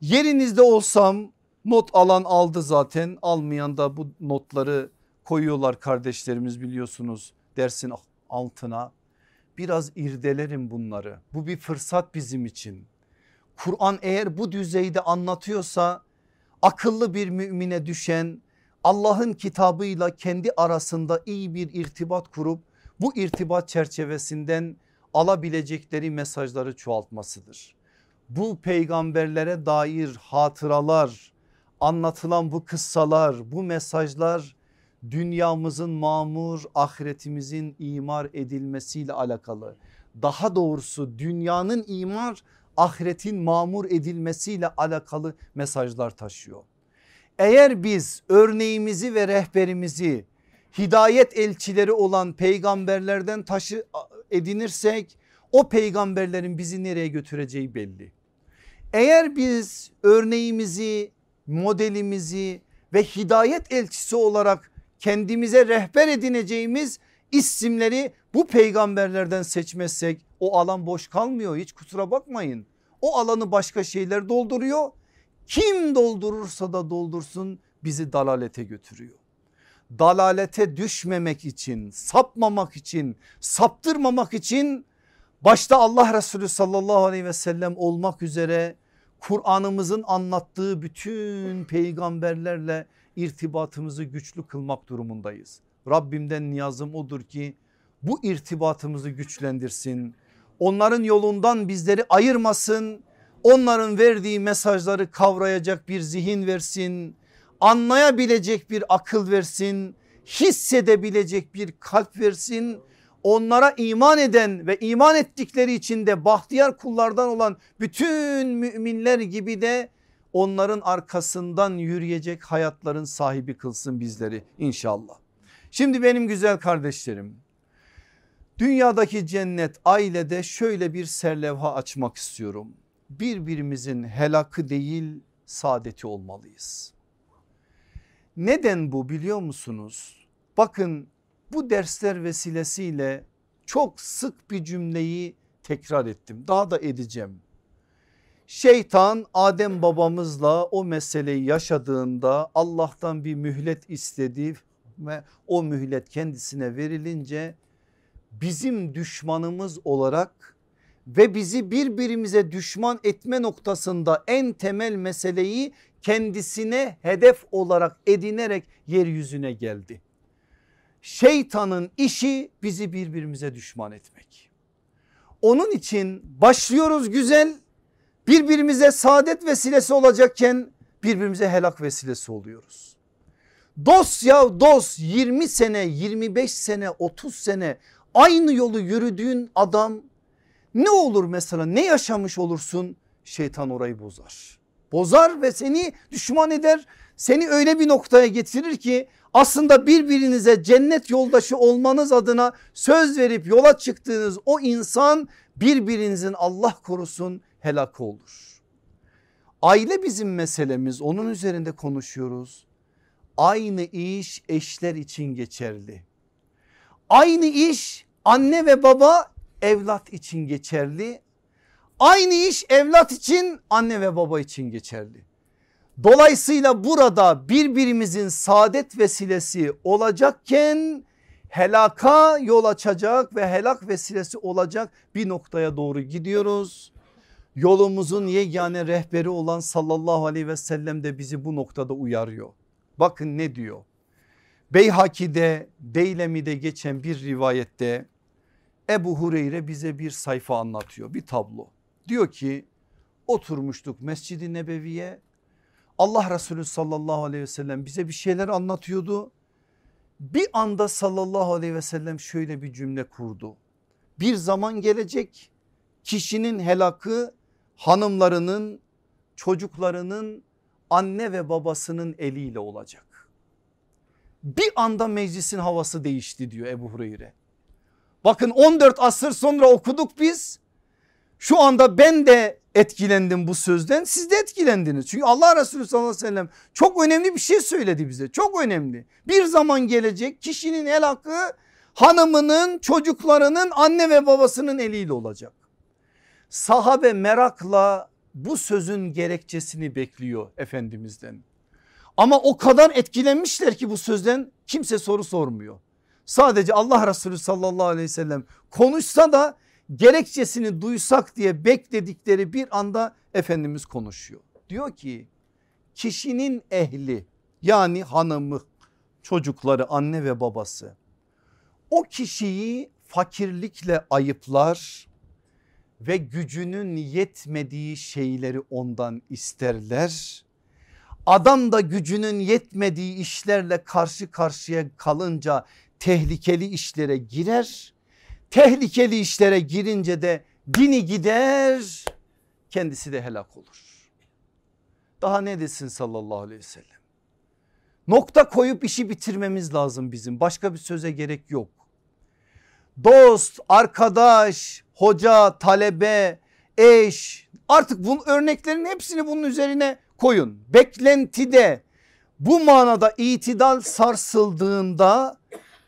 Yerinizde olsam not alan aldı zaten almayan da bu notları koyuyorlar kardeşlerimiz biliyorsunuz dersin altına. Biraz irdelerim bunları bu bir fırsat bizim için. Kur'an eğer bu düzeyde anlatıyorsa akıllı bir mümine düşen Allah'ın kitabıyla kendi arasında iyi bir irtibat kurup bu irtibat çerçevesinden alabilecekleri mesajları çoğaltmasıdır. Bu peygamberlere dair hatıralar anlatılan bu kıssalar bu mesajlar dünyamızın mamur ahiretimizin imar edilmesiyle alakalı. Daha doğrusu dünyanın imar ahiretin mamur edilmesiyle alakalı mesajlar taşıyor. Eğer biz örneğimizi ve rehberimizi hidayet elçileri olan peygamberlerden taşı edinirsek o peygamberlerin bizi nereye götüreceği belli. Eğer biz örneğimizi, modelimizi ve hidayet elçisi olarak kendimize rehber edineceğimiz isimleri bu peygamberlerden seçmezsek o alan boş kalmıyor hiç kusura bakmayın. O alanı başka şeyler dolduruyor. Kim doldurursa da doldursun bizi dalalete götürüyor. Dalalete düşmemek için, sapmamak için, saptırmamak için başta Allah Resulü sallallahu aleyhi ve sellem olmak üzere Kur'an'ımızın anlattığı bütün peygamberlerle irtibatımızı güçlü kılmak durumundayız. Rabbimden niyazım odur ki bu irtibatımızı güçlendirsin. Onların yolundan bizleri ayırmasın. Onların verdiği mesajları kavrayacak bir zihin versin. Anlayabilecek bir akıl versin. Hissedebilecek bir kalp versin. Onlara iman eden ve iman ettikleri için de bahtiyar kullardan olan bütün müminler gibi de onların arkasından yürüyecek hayatların sahibi kılsın bizleri inşallah. Şimdi benim güzel kardeşlerim dünyadaki cennet ailede şöyle bir serlevha açmak istiyorum. Birbirimizin helakı değil saadeti olmalıyız. Neden bu biliyor musunuz? Bakın bu dersler vesilesiyle çok sık bir cümleyi tekrar ettim. Daha da edeceğim. Şeytan Adem babamızla o meseleyi yaşadığında Allah'tan bir mühlet istedi ve o mühlet kendisine verilince bizim düşmanımız olarak ve bizi birbirimize düşman etme noktasında en temel meseleyi kendisine hedef olarak edinerek yeryüzüne geldi. Şeytanın işi bizi birbirimize düşman etmek. Onun için başlıyoruz güzel birbirimize saadet vesilesi olacakken birbirimize helak vesilesi oluyoruz. Dost ya dost 20 sene 25 sene 30 sene aynı yolu yürüdüğün adam ne olur mesela ne yaşamış olursun şeytan orayı bozar. Bozar ve seni düşman eder seni öyle bir noktaya getirir ki aslında birbirinize cennet yoldaşı olmanız adına söz verip yola çıktığınız o insan birbirinizin Allah korusun helakı olur. Aile bizim meselemiz onun üzerinde konuşuyoruz. Aynı iş eşler için geçerli. Aynı iş anne ve baba evlat için geçerli. Aynı iş evlat için anne ve baba için geçerli. Dolayısıyla burada birbirimizin saadet vesilesi olacakken helaka yol açacak ve helak vesilesi olacak bir noktaya doğru gidiyoruz. Yolumuzun yegane rehberi olan sallallahu aleyhi ve sellem de bizi bu noktada uyarıyor. Bakın ne diyor? Beyhaki'de Deylemi'de geçen bir rivayette Ebu Hureyre bize bir sayfa anlatıyor bir tablo. Diyor ki oturmuştuk Mescid-i Nebevi'ye Allah Resulü sallallahu aleyhi ve sellem bize bir şeyler anlatıyordu. Bir anda sallallahu aleyhi ve sellem şöyle bir cümle kurdu. Bir zaman gelecek kişinin helakı hanımlarının çocuklarının anne ve babasının eliyle olacak. Bir anda meclisin havası değişti diyor Ebu Hureyre. Bakın 14 asır sonra okuduk biz. Şu anda ben de etkilendim bu sözden siz de etkilendiniz. Çünkü Allah Resulü sallallahu aleyhi ve sellem çok önemli bir şey söyledi bize çok önemli. Bir zaman gelecek kişinin el hakkı hanımının çocuklarının anne ve babasının eliyle olacak. Sahabe merakla bu sözün gerekçesini bekliyor Efendimiz'den. Ama o kadar etkilenmişler ki bu sözden kimse soru sormuyor. Sadece Allah Resulü sallallahu aleyhi ve sellem konuşsa da gerekçesini duysak diye bekledikleri bir anda Efendimiz konuşuyor. Diyor ki kişinin ehli yani hanımı çocukları anne ve babası o kişiyi fakirlikle ayıplar ve gücünün yetmediği şeyleri ondan isterler. Adam da gücünün yetmediği işlerle karşı karşıya kalınca tehlikeli işlere girer tehlikeli işlere girince de dini gider kendisi de helak olur. Daha ne desin sallallahu aleyhi ve sellem. Nokta koyup işi bitirmemiz lazım bizim başka bir söze gerek yok. Dost, arkadaş, hoca, talebe, eş artık bunun örneklerin hepsini bunun üzerine koyun. Beklentide bu manada itidal sarsıldığında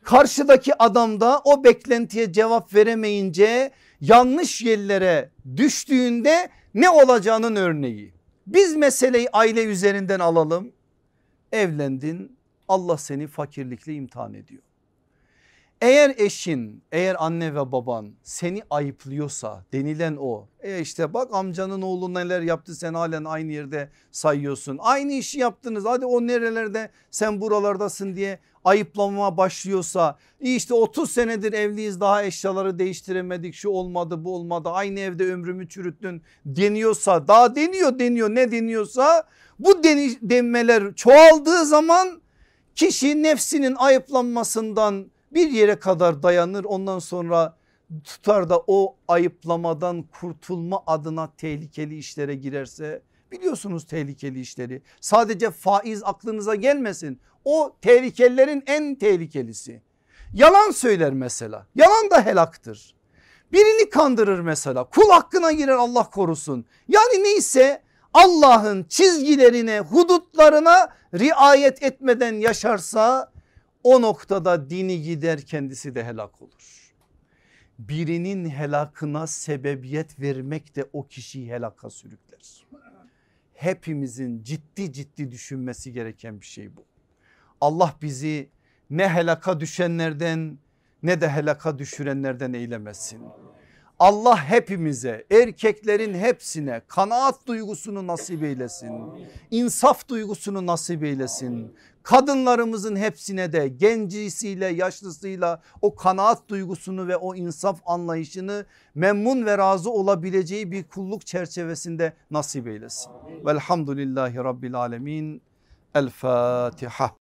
karşıdaki adam da o beklentiye cevap veremeyince yanlış yerlere düştüğünde ne olacağının örneği. Biz meseleyi aile üzerinden alalım. Evlendin Allah seni fakirlikle imtihan ediyor. Eğer eşin eğer anne ve baban seni ayıplıyorsa denilen o. E işte bak amcanın oğlu neler yaptı sen halen aynı yerde sayıyorsun. Aynı işi yaptınız hadi o nerelerde sen buralardasın diye ayıplamama başlıyorsa işte 30 senedir evliyiz daha eşyaları değiştiremedik şu olmadı bu olmadı aynı evde ömrümü çürüttün deniyorsa daha deniyor deniyor ne deniyorsa bu denmeler çoğaldığı zaman kişi nefsinin ayıplanmasından bir yere kadar dayanır ondan sonra tutar da o ayıplamadan kurtulma adına tehlikeli işlere girerse biliyorsunuz tehlikeli işleri. Sadece faiz aklınıza gelmesin o tehlikelerin en tehlikelisi. Yalan söyler mesela yalan da helaktır. Birini kandırır mesela kul hakkına girer Allah korusun. Yani neyse Allah'ın çizgilerine hudutlarına riayet etmeden yaşarsa o noktada dini gider kendisi de helak olur. Birinin helakına sebebiyet vermek de o kişiyi helaka sürükler. Hepimizin ciddi ciddi düşünmesi gereken bir şey bu. Allah bizi ne helaka düşenlerden ne de helaka düşürenlerden eylemesin. Allah hepimize erkeklerin hepsine kanaat duygusunu nasip eylesin. İnsaf duygusunu nasip eylesin. Kadınlarımızın hepsine de gencisiyle yaşlısıyla o kanaat duygusunu ve o insaf anlayışını memnun ve razı olabileceği bir kulluk çerçevesinde nasip eylesin. Velhamdülillahi Rabbil Alemin. El Fatiha.